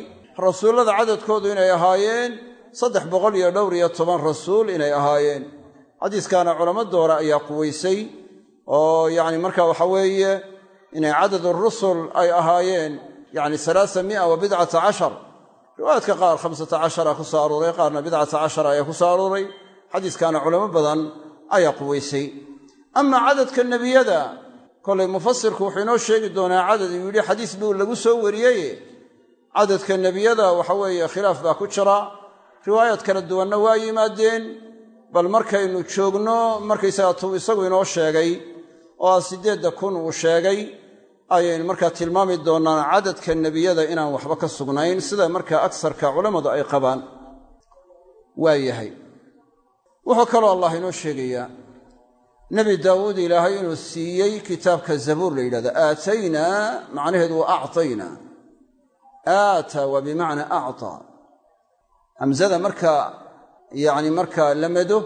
rasuullada cadadkoodu inay ahaayeen saddex boqol iyo dhowr iyo toban rasuul inay ahaayeen. Xadiiskaana culamo doora ayaa quwaysay oo yacni marka waxa weeye inay cadadu rusul ay ahaayeen yacni alaaa mia wa bidcata cashar. Riwaayaadka qaar khamsata cashara ku soo arooray qaarna bidcata cashara ayaa ku soo arooray. Xadiiskaana culamo badan ayaa quwaysay. Ama cadadka nebiyada kolay mufasirku wuxuu inoo sheegi doonaa cadad uu yidhi xadiis buu lagu soo wariyey cadadka nebiyada waxa weeye khilaaf baa ku jira riwaayaad kala duwanna waa yimaadeen bal markaynu joogno markaysaga tuu isagu inoo sheegay oo ah siddeedda kun uu sheegay ayaynu markaa tilmaami doonnaan cadadka nebiyada inaan waxba ka sugnayn sida markaa agsarka culammadu ay qabaan. Waa yahay. Wuxuu kaloo allah inoo sheegayaa nebi daawuud ilaahay inuu siiyey kitaabka zabuur la yidhahdo aataynaa macnaheedu waa actaynaa. Aataa waa bimacnaa actaa hamzada marka yacni markaa la mado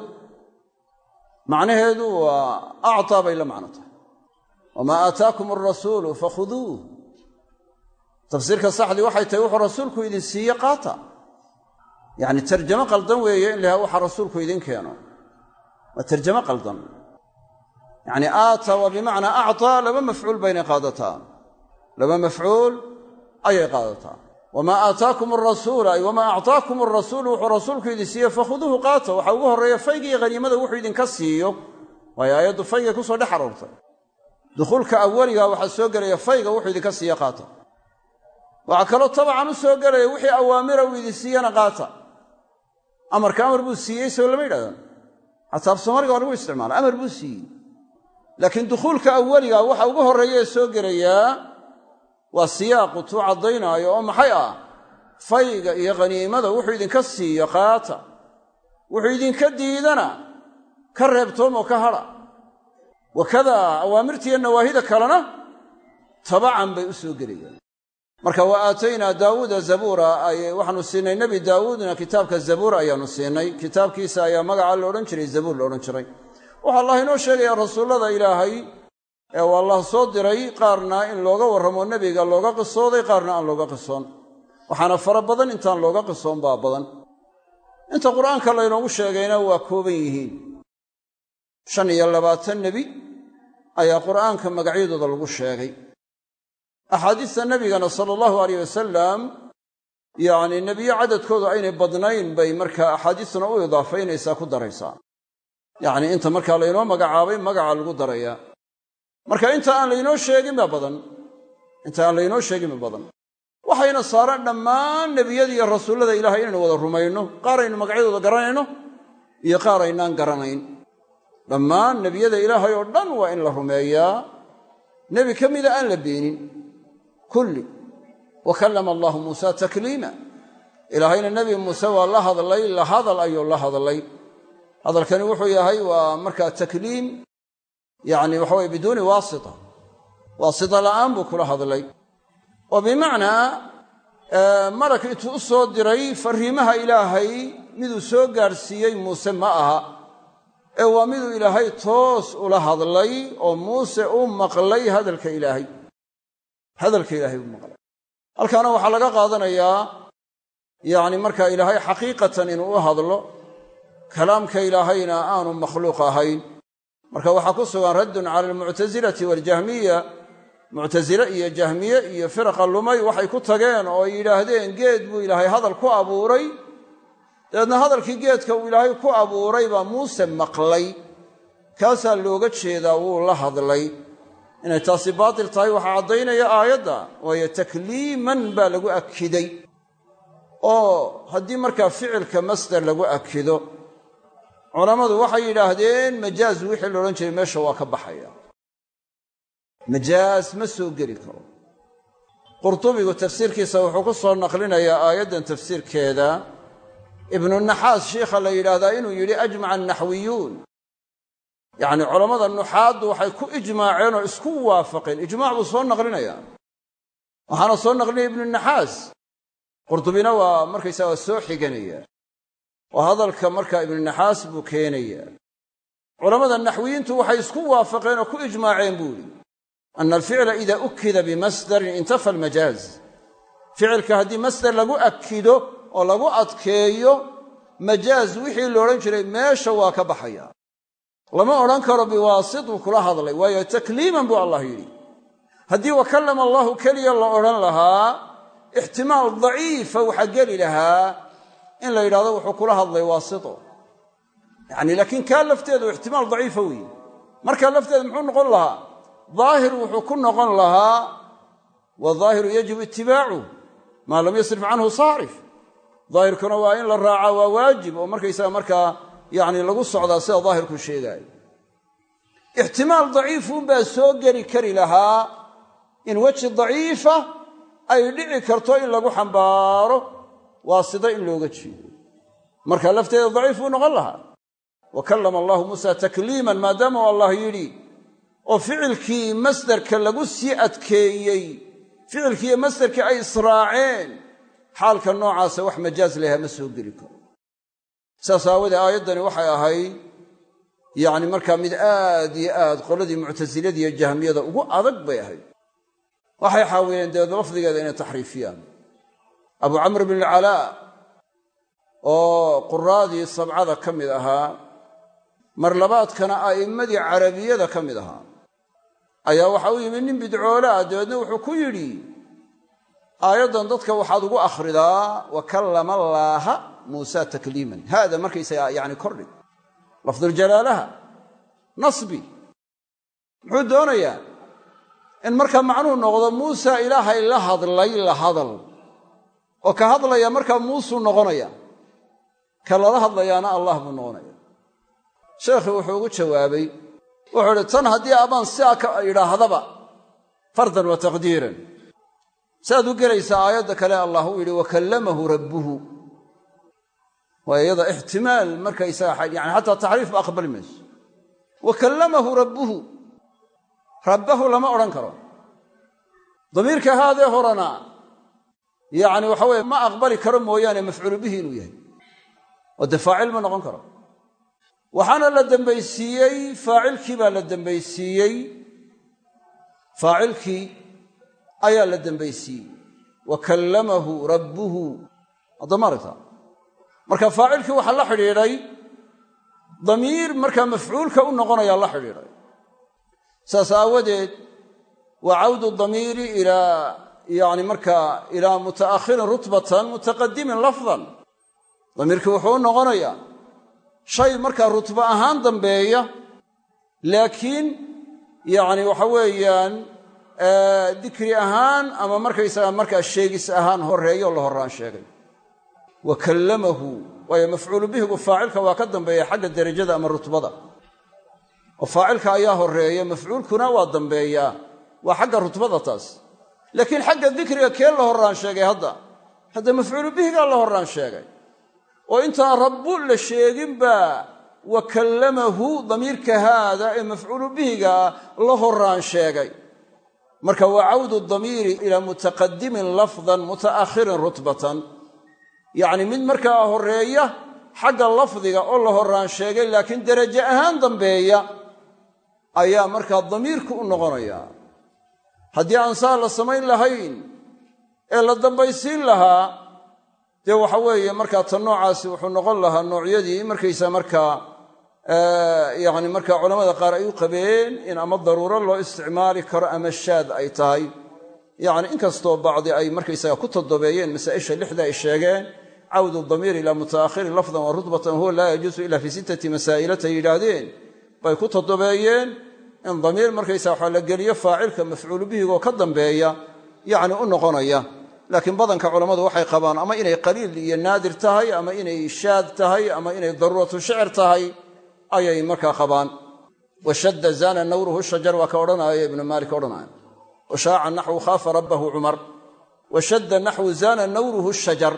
macnaheedu waa actaa bay la macno tahay. Wamaa aataakum alrasuulu fakhuduuh tafsiirka saxdii waxay tahay wuxuu rasuulku idin siiye qaata. Yacni tarjamo qaldan weeye in lahaa waxa rasuulku idin keeno. Waa tarjamo qaldan. Yacni aata waa bimacnaa actaa laba mafcuul baynay qaadataa laba mafcuul ayay qaadataa wamaa aataakum arasuula ay wamaa actaakum arasuulu wuxuu rasuulku idin siiye fakhuduuhu qaata waxaa ugu horreeya fayga iyo haniimada wuxuu idinka siiyo. Waayo aayaddu faygay ku soo dhex aroortay. Dukhuulka awaliga waxaa soo gelaya fayga wuxuu idinka siiye qaata waxaa kaloo tabacan u soo gelaya wixii awaamira uu idin siiyana qaata. Amarka amar buu siiyey soo lama yidhahdaan. Xataa af soomaaliga waa lagu isticmaala amar buu siiyey. Laakiin dukhuulka awaliga waxa ugu horreeya ee soo gelayaa waa siyaaqu tuu caddaynaayo oo maxay ah? Fayga iyo khaniimada wuxuu idinka siiyo qaata wuxuu idinka diidana. Ka reebtoomoo ka hadha wakadaa awaamirtiiyo nawaahida kalena tabacan bay u soo gelayaan. Marka wa aataynaa daawuuda zabuura waxaanu siinay nebi daawuudna kitaabka zabuur ayaanu siinay. Kitaabkiisa ayaa magaca la odhan jiray zabuur la odhan jiray. Waxaa allah inoo sheegayaa rasuullada ilaahay ee uu allah soo diray qaarna in looga warramo nebiga looga qisooday qaarna aan looga qisoon. Waxaana fara badan intaan looga qisoon baa badan. Inta qur'aanka laynoogu sheegayna waa kooban yihiin. Shan iyo labaatan nebi ayaa qur'aanka magacyadooda lagu sheegay. Axaadiista nebigana sala allahu alayh wasalam yacnii nebiyo cadadkoodu aynay badnayn bay markaa axaadiistuna u idaafaynaysaa ku daraysaa. Yacnii inta markaa laynoo magacaabay magaca lagu darayaa marka inta aan laynoo sheegin baa badan. Inta aan laynoo sheegin baa badan. Waxayna saaran dhammaan nebiyada iyo rasuullada ilaahay inaynu wada rumayno qaar aynu magacyadooda garanayno iyo qaar aynaan garanayn. Dhammaan nebiyada ilaahay oo dhan waa in la rumeeyaa. Nebi ka mida aan la beenin. Kulli. Wa kallama allahu muusa takliima. Ilaahayna nebi muuse waa la hadlay la hadal ayuu la hadlay. Hadalkani wuxuu yahay waa markaa takliim yacni waxa weye biduuni waasita. Waasita la'aan buu kula hadlay. Oo bimacnaa malak intuu u soo diray farriimaha ilaahay miduu soo gaadhsiiyey muuse ma aha. Ee waa miduu ilaahay toos ula hadlay oo muuse u maqlay hadalka ilaahay. Hadalka ilaahay u maqlay. Halkaana waxaa laga qaadanayaa yacni markaa ilaahay xaqiiqatan inuu u hadlo kalaamka ilaahayna aanu makhluuq ahayn marka waxaa ku sugan raddun cala almuctasilati waljahmiya muctasile iyo jahmiye iyo firaqa lumay waxay ku tageen oo yidhaahdeen geed buu ilaahay hadal ku abuuray. Dabeedna hadalkii geedka uu ilaahay ku abuuray baa muuse maqlay. Kaasaa looga jeedaa wuu la hadlay. Inay taasi baatil tahay waxaa caddaynaya aayadda waayo takliiman baa lagu akiday. Oo haddii markaa ficilka masder lagu akido culammadu waxay yidhaahdeen majaaz wixii laodhan jiray meesha waa ka baxaya. Majaaz ma soo geli karo. Qurtubigu tafsiirkiisa wuxuu ku soo naqlinayaa aayaddan tafsiirkeeda. Ibnu naxaas shiikha la yidhaahdaa inuu yidhi ajmaca annaxwiyuun yacni culammada nuxaaddu waxay ku ijmaaceen oo isku waafaqeen. Ijmaac buu soo naqlinayaa waxaana soo naqlinaya ibnu naxaas. Qurtubina waa markaysaa waa soo xiganaya oo hadalka markaa ibnu naxaas buu keenayaa culammada naxwiyiintu waxay isku waafaqeen oo ku ijmaaceen buu idhi ana alficla ida ukida bimasdarin intafa almajaaz ficilka haddii masdar lagu akido oo lagu adkeeyo majaaz wixii loodhan jiray meesha waa ka baxaya. Lama odhan karo biwaasituu kula hadlay waayo takliiman buu allah yidhi. Haddii wa kallama allahu keliya la odhan lahaa ixtimaal daciifa waxaa geli lahaa in la yidhahdo wuxuu kula hadlay waasito. Yacni laakiin kaa lafteedu ixtimaal daciifa weeye. Markaa lafteedu muxuu noqon lahaa? Daahir wuxuu ku noqon lahaa waadaahiru yajibu itibaacu maa lam yasrif canhu saarif. Daahirkuna waa in la raaca waa waajib oo markaysaga markaa yacni lagu socdaa sida daahirku sheegaayo. Ixtimaal daciifuunbaa soo geli kari lahaa in weji daciifa ay dhici karto in lagu xambaaro waasida in looga jeedo? Marka lafteeda daciif buu noqon lahaa. Wa kallama allahu muusa takliiman maadaama u allah yidhi oo ficilkii masderka lagu sii adkeeyey ficilkiiyo masderkii ay israaceen xaalka noocaasa wax majaaz laha ma soo geli karo. Saas aawadee aayaddani waxay ahayd yacni markaa mid aad iyo aad qoladii muctasilada iyo jahmiyada ugu adag bay ahayd. Waxay xaawiyeen dabeed lafdigeeda inay taxriifiyaan abu camr bn alcalaa oo quraadii sabcada ka mid ahaa marlabaadkana a'immadii carabiyada ka mid ahaa ayaa waxa u yimi nin bidcoole ah dabeedna wuxuu ku yidhi aayaddan dadka waxaad ugu akhridaa wa kallama allaaha muusa takliiman. Haada markaysaga yani kordhig lafduljalaalaha nasbi. Muxuu doonayaa in markaa macnuhu noqdo muusa ilaahay la hadlay la hadal oo ka hadlaya markaa muusuu noqonaya. Ka lala hadlayaana allah buu noqonaya. Sheekhii wuxuu ugu jawaabay wuxuu idhi tan haddii abaan sidaa ka idhaahdaba fardan wa taqdiiran. Saaad u gelaysaa aayadda kale allah uu yidhi wa kallamahu rabbuhu. Waa iyada ixtimaal markaysaga yani xataa taxriif ba aqbali mayso. Wa kallamahu rabbuhu. Rabbahu lama odhan karo. Damiirka haadee horena yacni waxa weye ma aqbali karo mooyaane mafcuulu bihi inuu yahay. Oo dee ma noqon karo. Waxaana la dembaysiiyey faacilkii baa la dembaysiiyey faacilkii ayaa la dembaysiiyey wa kallamahu rabbuhu. Haddama aragta marka faacilkii waxaa la xidhiidhay damiir markaa mafcuulka u noqonayaa la xidhiidhay. Saas aawadeed waa cawdu damiiri ilaa yani markaa ilaa mutaakhirin rutbatan mutaqadimin lafdan. Damiirkii wuxuu u noqonayaa shay markaa rutbo ahaan dambeeya laakiin yani waxa weeyaan dikri ahaan ama markaysaga markaa sheegis ahaan horreeyo la horraan sheegay. Wa kallamahu waayo mafcuulu bihigu faacilka waa ka dambeeya xagga derajada ama rutbada. Oo faacilka ayaa horreeya mafcuulkuna waa dambeeyaa waa xagga rutbada taas laakiin xagga dikriga kee la horraan sheegay hadda? Hadda mafcuulu bihigaa la horraan sheegay. Oo intaan rabbu la sheeginbaa wa kallamahu damiirka haada ee mafcuulu bihigaa la horraan sheegay. Marka waa cawdu damiiri ilaa mutaqadimin lafdan mutaakhirin rutbatan. Yacni mid markaa horreeya xagga lafdiga oo la horraan sheegay laakiin deraje ahaan dambeeya ayaa markaa damiirku u noqonaya haddii aan saa la samayn lahayn ee la dambaysiin lahaa dee waxa weeye markaa ta noocaasi wuxuu noqon lahaa noocyadii markaysa markaa yacni markaa culamada qaar ay u qabeen in ama daruuro loo isticmaali karo ama shaad ay tahay. Yacni inkastoo bacdi ay markaysaga ku todobeeyeen masaa'isha lixda ay sheegeen cawdu damiir ilaa mutaakhirin lafdan wa rutbatan huwa laa yajuusu ila fii sittati masaa'ilata yidhaahdeen bay ku todobeeyeen in damiir markaysa waxaa la geliyo faacilka mafcuulu bihigoo ka dambeeya yacni u noqonaya. Laakiin badanka culammadu waxay qabaan ama inay qaliil iyo naadir tahay ama inay shaad tahay ama inay daruuratu shicir tahay ayay markaa qabaan. Washadda zaana nawruhu shajar waa odhanaya ibnu maalik odhanaya washaaca naxwu khaafa rabbahu cumar. Washadda naxwu zaana nawruhu shajar.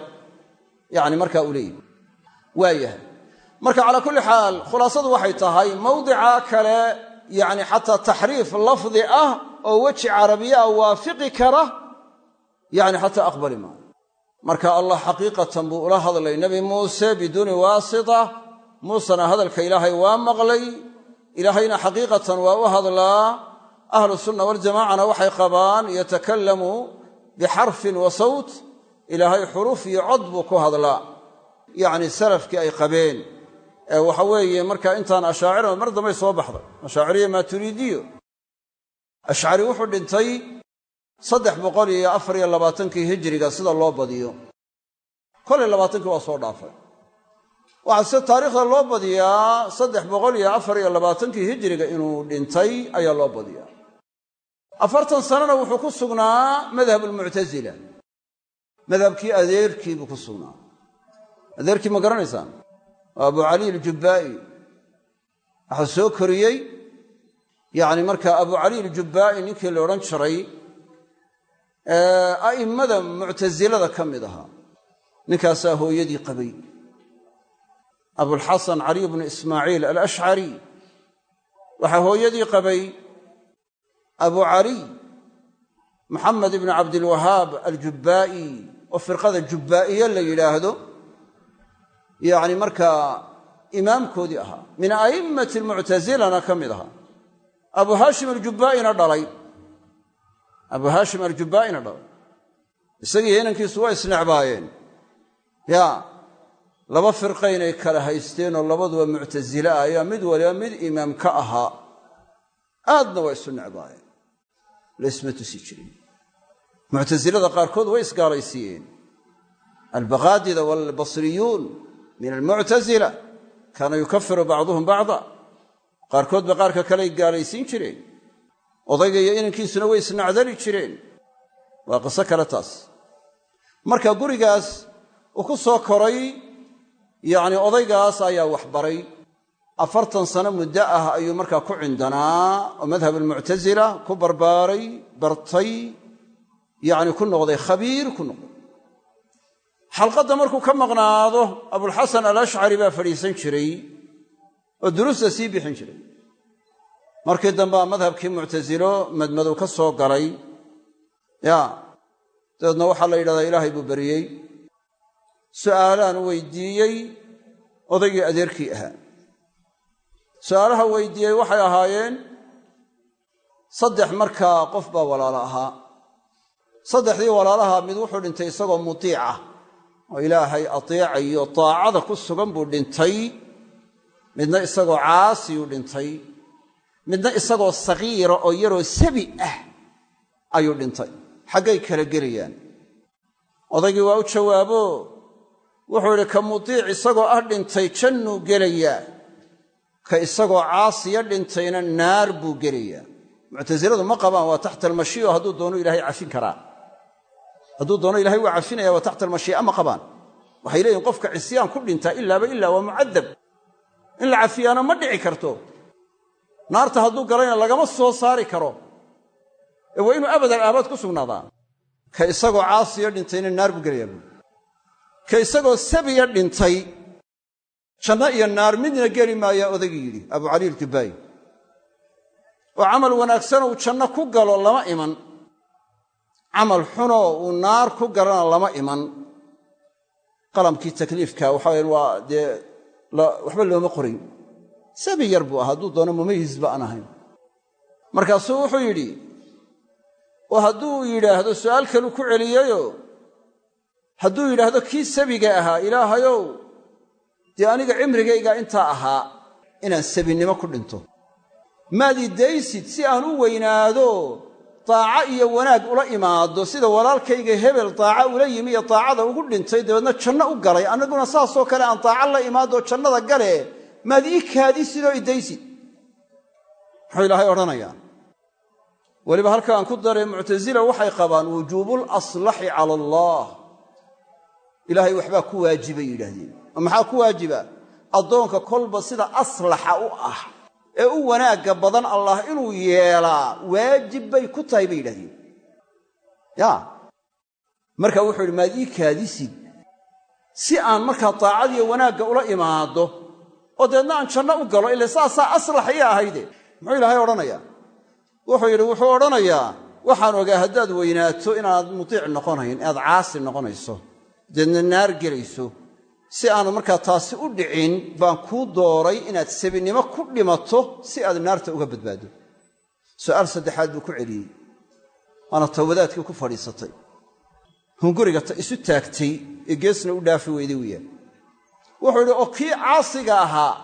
Yani markaa uu leeyihi waayahay marka calaa kulli xaal khulaasadu waxay tahay mawdica kale yani xataa taxriif lafdi ah oo weji carabiya ah waafiqi kara yani xataa aqbali maayo marka allah xaqiiqatan buu ula hadlay nebi muuse biduuni waasita muusena hadalka ilaahay waa maqlay. Ilaahayna xaqiiqatan waa u hadlaa ahlu sunna waljamaacana waxay qabaan yatakallamu bixarfin wa sawt. Ilaahay xuruuf iyo cod buu ku hadlaa. Yacni salafkii ay qabeen. ee waxa weeye marka intaan ashaacira mar dambay soo baxday. Ashaaciriya maaturiidiyo ashcari wuxuu dhintay saddex boqol iyo sida loo badiyo. Kolay labaatankii waa soo dhaafay. Waxaa se taariikhda loo badiyaa saddex boqol iyo inuu dhintay ayaa loo badiyaa. Afartan sanana wuxuu ku sugnaa madhab almuctasila madhabkii adeerkii buu ku sugnaa. Adeerkii ma garanaysaan abu cali aljubbaa'i. Waxaa soo koriyey yacni markaa abu cali aljubbaa'i ninkii la odhan jiray a'immada muctasilada ka mid ahaa. Ninkaasaa hooyadii qabay. Abulxasan caliy bnu ismaaciil alashcari waxaa hooyadii qabay abu caliy maxamed ibni cabdilwahaab aljubbaa'i oo firqada jubbaa'iye la yidhaahdo yacni markaa imaamkoodii ahaa min a'immati almuctasilana ka mid ahaa abu haashim aljubbaaina dhalay. Abu haashim aljubbaaina dhalay. Isagii inankiisu waa isnecbaayeen. Ya laba firqaynay kala haysteenoo labaduba muctasile ah ayaa mid waliba mid imaam ka ahaa. Aadna waa isu necbaayeen laysma tusi jirin. Muctasilada qaarkood way isgaalaysiiyeen. Albaqaadida waalbasriyuun min almuctasila kaana yukafiru bacduhum bacda. Qaarkoodba qaarka kaley gaalaysiin jireen odayga iyo inankiisuna way isnacdali jireen. Waa qiso kale taas. Marka gurigaas uu ku soo koray yacni odaygaas ayaa wax baray. Afartan sano muddo ah ayuu markaa ku cindanaa oo madhab almuctasila ku barbaaray bartay yacni ku noqday khabiir ku noqday xalqadda markuu ka maqnaado abulxasan alashcari baa fadhiisan jiray oo duruusta sii bixin jiray. Markii dambea madhabkii muctasilo madmadow ka soo galay. Ya dabeedna waxaa la yidhahdaa ilaahay buu beriyey su'aalaan weydiiyey odaygii adeerkii ahaa su'aalaha weydiiyey waxay ahaayeen saddex markaa qof baa walaalo ahaa. Saddexdii walaalaha mid wuxuu dhintay isagoo mutiica oo ilaahay ateecayo daacada ku sugan buu dhintay. Midna isagoo caasiyuu dhintay. Midna isagoo sagiira oo yaroo sabi ah ayuu dhintay. Xaggay kala gelayaan. Odaygii waa u jawaabo. Wuxuu idhi ka mutiic isagoo ah dhintay jannuu gelayaa. Ka isagoo caasiya dhintayna naar buu gelayaa. Muctasiladu ma qabaan waa taxta almashii'o hadduu doono ilaahay cafin karaa hadduu doono ilahay waa cafinaya waa taxta almashii'a ma qabaan. Waxay leeyihiin qofka cisyaan ku dhintaa ilaaba ilaa waa mucadab in la cafiyaana ma dhici karto. Naarta hadduu galayna lagama soo saari karo. Ee waa inuu abadal aabaad ku sugnaadaa ka isagoo caasiya dhintayna naar buu gelayaa buui ka isagoo sabiya dhintay janno iyo naar midna geli maayaa odaygii yidhi abu cali iljubbaayi oo camal wanaagsan uu janno ku galo lama iman camal xunoo uu naar ku galana lama iman. Qalamkii takliifka waxaa waa dee waxba looma qorayn sabi yar buu ah hadduu doono mumayisba aan ahayn. Markaasuu wuxuu yidhi oo hadduu yidhaahdo su'aal kaluu ku celiyeyo hadduu yidhaahdo kii sabiga ahaa ilaahayow dee aniga cimrigayga intaa ahaa inaan sabinimo ku dhinto. Maad idaysid si aan u weynaado daaco iyo wanaag ula imaado sida walaalkayga hebel daaco ula yimi iyo daacada ugu dhintay dabeedna janno u galay. Annaguna saasoo kale aan daaco la imaadoo jannada gale maad ii kaadisidoo idaysid muxuu ilaahay odhanayaa? Weliba halka aan ku daray muctasila waxay qabaan wujuubul aslaxi cala allah. Ilaahay waxbaa ku waajibay yidhaahdeen. Oo maxaa ku waajiba? Addoonka kolba sida aslaxa u ah ee u wanaagga badan allah inuu yeelaa waajib bay ku tahay bay yidhahdeen. Ya. Marka wuxuu yidhi maad ii kaadisid. Si aan markaa daacadiyo wanaagga ula imaado oo deedna aan janno u galo ila saasaa aslax ii ahayde muxuu ilaahay odhanayaa? Wuxuu yidhi wuxuu odhanayaa waxaan ogaa haddaad weynaato inaad mutiic noqonayn inaad caasi noqonayso deedna naar gelayso si aanu markaa taasi u dhicin baan kuu dooray inaad sabinimo ku dhimato si aad naarta uga badbaaddo su'aal saddexaad buu ku celiyey. Waana tawbadaadkii ku fadhiisatay. Hunguriga ta isu taagtay ee geesna u dhaafi weyday weyaan wuxuu yidhi oo kii caasiga ahaa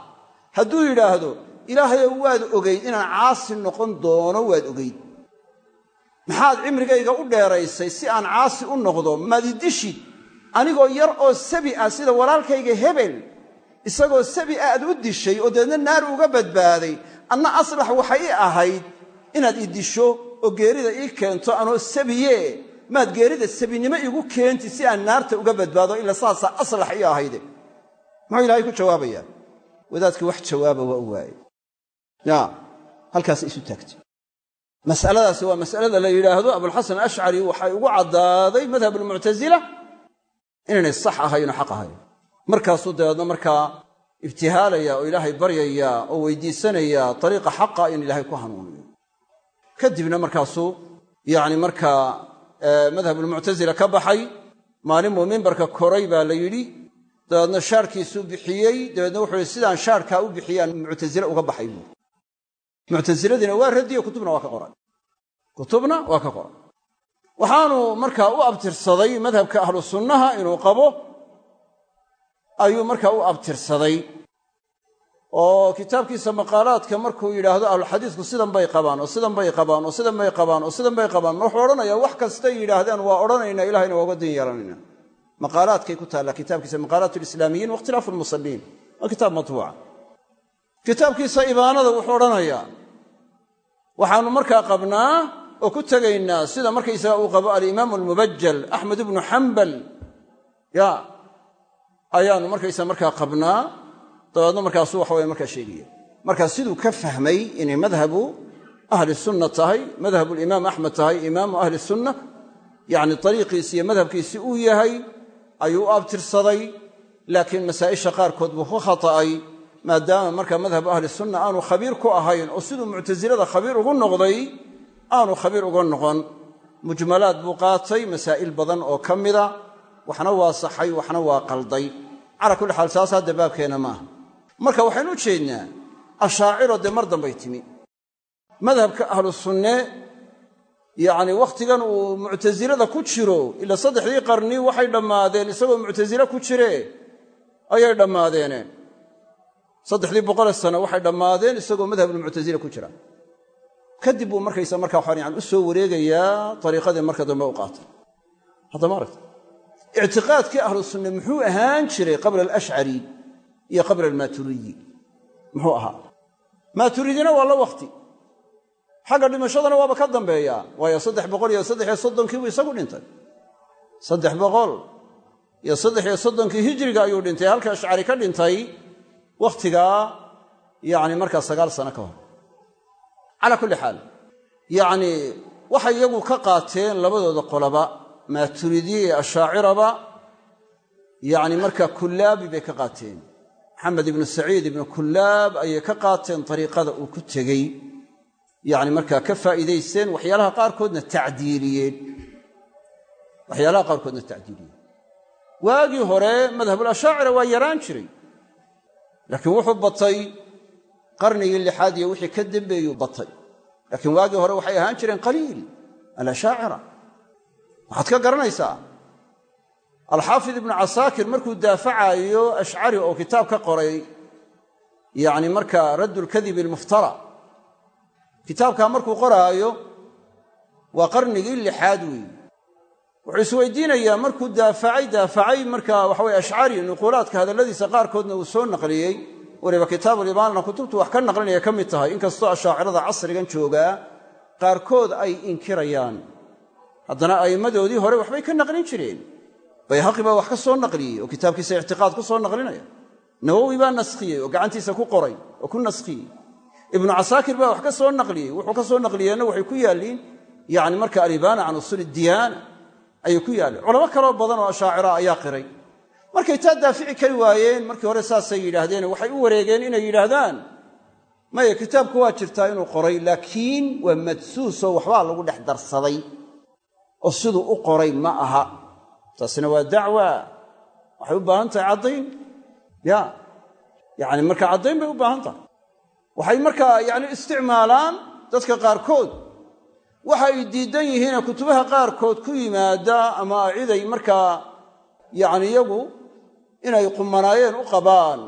hadduu yidhaahdo ilaahayow waad ogayd inaan caasi noqon doono waad ogayd maxaad cimrigayga u dheeraysay si aan caasi u noqdo madidishid anigoo yar oo sabi ah sida walaalkayga hebel isagoo sabi ah aad u dishay oo deedna naar uga badbaaday anna aslax waxay i ahayd inaad i disho oo geerida ii keento anoo sabiye maad geerida sabinimo igu keenti si aan naarta uga badbaado ila saasaa aslax ii ahayde. Muxuu ilaahay ku jawaabayaa? Wadaadkii wax jawaaba waa u waaye ya halkaas isu taagtay masaladaasi waa masalada la yidhaahdo. Abulxasan ashcari waxay ugu caddaaday madhab almuctasila inaynay sax ahayn oo xaq ahayn. Markaasuu dabeedna markaa ibtihaalaya oo ilaahay baryaya oo weydiisanaya ariiqa xaqa in ilaahay ku hanuuniyo. Kadibna markaasuu yacni markaa madhabulmuctasila ka baxay maalin buu mimbarka koray baa la yidhi. Dabeedna shaarkiisuu bixiyey dabeedna wuxuu yihi sidaan shaarkaa u bixiyaan muctasile uga baxay buuri muctasiladiina waa radiyo kutubna waa ka qoray. Kutubna waa ka qoray waxaanu markaa u abtirsaday madhabka ahlu sunnaha inuu qabo ayuu markaa u abtirsaday. Oo kitaabkiisa maqaalaadka markuu yidhaahdo ahluxadiisku sidan bay qabaan oo sidan bay qabaan oo sidan bay qabaan oo sidan bay qabaan. Wuxuu odhanayaa wax kastay yidhaahdaan waa odhanaynaa ilahayna waa uga din yeelanayna. Maqaalaadkay ku taalla kitaabkiisa maqaalaat lislaamiyiin wakhtilaafu lmusalliin waa kitaab matbuuca. Kitaabkiisa ibaanada wuxuu odhanayaa waxaanu markaa qabnaa oo ku tegaynaa sida markaysaga uu qabo alimaamu almubajal axmed ibnu xambal ya ayaanu markaysa markaa qabnaa. Dabeedna markaasuu waxa markaa sheegaya. Markaa siduu ka fahmay inay madhabu ahli sunna tahay madhabu limaam axmed tahay imaamu ahli sunna yacni ariiqiisi iyo madhabkiisi uu yahay ayuu abtirsaday laakiin masaa'isha qaarkood buu ku khata'ay maadaama markaa madhabu ahli sunna aanu khabiir ku ahayn oo siduu muctasilada khabiir ugu noqday aanu khabiir uga noqon. Mujmalaad buu qaatay masaa'il badan oo ka mida. Waxna waa saxay waxna waa qalday. Calaa kulli xaal saas hadda maaha marka waxaynu u jeednaa ashaaciro dee mar dambay timi. Madhabka ahlu sunne yacni wakhtigan uu muctasilada ku jiro ila saddexdii qarni waxay dhammaadeen isagoo muctasile ku jire ayay dhammaadeene saddexdii boqole sano waxay dhammaadeen isagoo madhabulmuctasile ku jira kadib buu markaysa markaa waxaan u soo wareegayaa ariiqadii marka dambe u qaatay. Haddama aragta ictiqaadkii ahlu muxuu ahaan jiray qabla alashcari iyo qabla almaaturiyi muxuu ahaa. Maaturidina waa la wakhti xagga dhimashadana waaba ka dambeeyaa waayo saddex boqol iyo saddex iyo soddonkii buu isagu dhintay. Saddex boqol iyo saddex iyo soddonkii hijriga ayuu dhintay. Halka ashcari ka dhintay wakhtigaa yacni markaa sagaal sano ka hor calaa kulli xaal. Yacnii waxay iyagu ka qaateen labadooda qolaba maaturidiye ee ashaaciraba. Yacni markaa kullaabi bay ka qaateen. Maxamed ibnu saciid ibnu kullaab ayay ka qaateen dariiqada uu ku tegey. Yacni markaa ka faa'iidaysteen waxyaalaha qaarkoodna tacdiiliyeen. Waxyaalaha qaarkoodna tacdiiliyeen. Waagii hore madhabulashaacira waa yaraan jiray. Laakiin wuxuu batay qarnigii lixaad iyo wixii ka dambeeyuu batay. Laakiin waagii hore waxay ahaan jireen qaliil alashaacira waxaad ka garanaysaa? Alxaafid ibnu casaakir markuu daafacaayo ashcari oo kitaab ka qoray yacni markaa raddulkadibi almuftara kitaabkaa markuu qoraayo waa qarnigii lixaad weeye wuxuu isweydiinayaa markuu daafacay daafacay markaa waxaweye ashcari nuquulaadka hadalladiisa qaarkoodna uu soo naqliyey weliba kitaabulimaanna kutubtu wax ka naqlinaya ka mid tahay. Inkastoo ashaacirada casrigan joogaa qaarkood ay inkirayaan. Haddana a'immadoodii hore waxbay ka naqlin jireen. Bayhaqi baa wax ka soo naqliyey oo kitaabkiisa ictiqaad ku soo naqlinaya. Nawowi baa naskhiyey oo gacantiisa ku qoray oo ku naskhiyey ibnu casaakir baa wax ka soo naqliyey wuxuu ka soo naqliyeenna waxay ku yaalliin yani marka alibaana can usuuli diyaana ayay ku yaalleen culamo kaloo badan oo ashaacira ayaa qiray markay taa daafici kari waayeen markii hore saasay yidhaahdeen waxay u wareegeen inay yidhaahdaan maya kitaabku waa jirtaa inuu qoray laakiin waa madsuusoo waxbaa lagu dhex darsaday oo siduu u qoray ma aha. Taasina waa dacwa. Waxay u baahan tahay caddayn. Ya yacni marka caddayn bay u baahan tahay. Waxay markaa yacni isticmaalaan dadka qaarkood. Waxa ay diidan yihiine kutubaha qaarkood ku yimaada ama ciday markaa yacni iyagu inay qumanaayeen u qabaan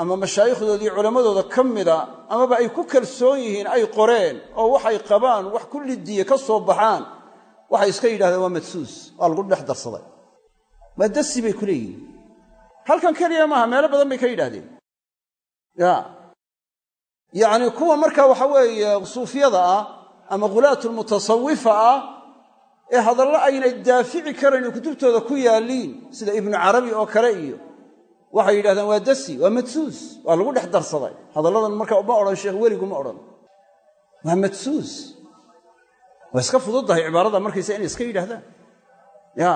ama mashaayikhdoodii culammadooda ka mida amaba ay ku kalsoon yihiin ay qoreen oo waxay qabaan wax ku lidiye ka soo baxaan waxay iska yidhahdeen waa madsuus waa lagu dhex darsaday. Waa dasi bay ku leeyihiin. Halkan keliya maaha meelo badan bay ka yidhahdeen ya yacni kuwa markaa waxa weeye suufyada ah ama khulaatulmutasawifa ah ee hadallo aynay daafici karayn kutubtooda ku yaalliin sida ibnu carabi oo kale iyo waxay yidhahdeen waa dasi waa madsuus waa lagu dhex darsaday. Hadalladan marka ma odhan sheekh weligu ma odhan. Waa madsuus. Waa iska fududdahay cibaarada markaysa inay iska yidhahdaan ya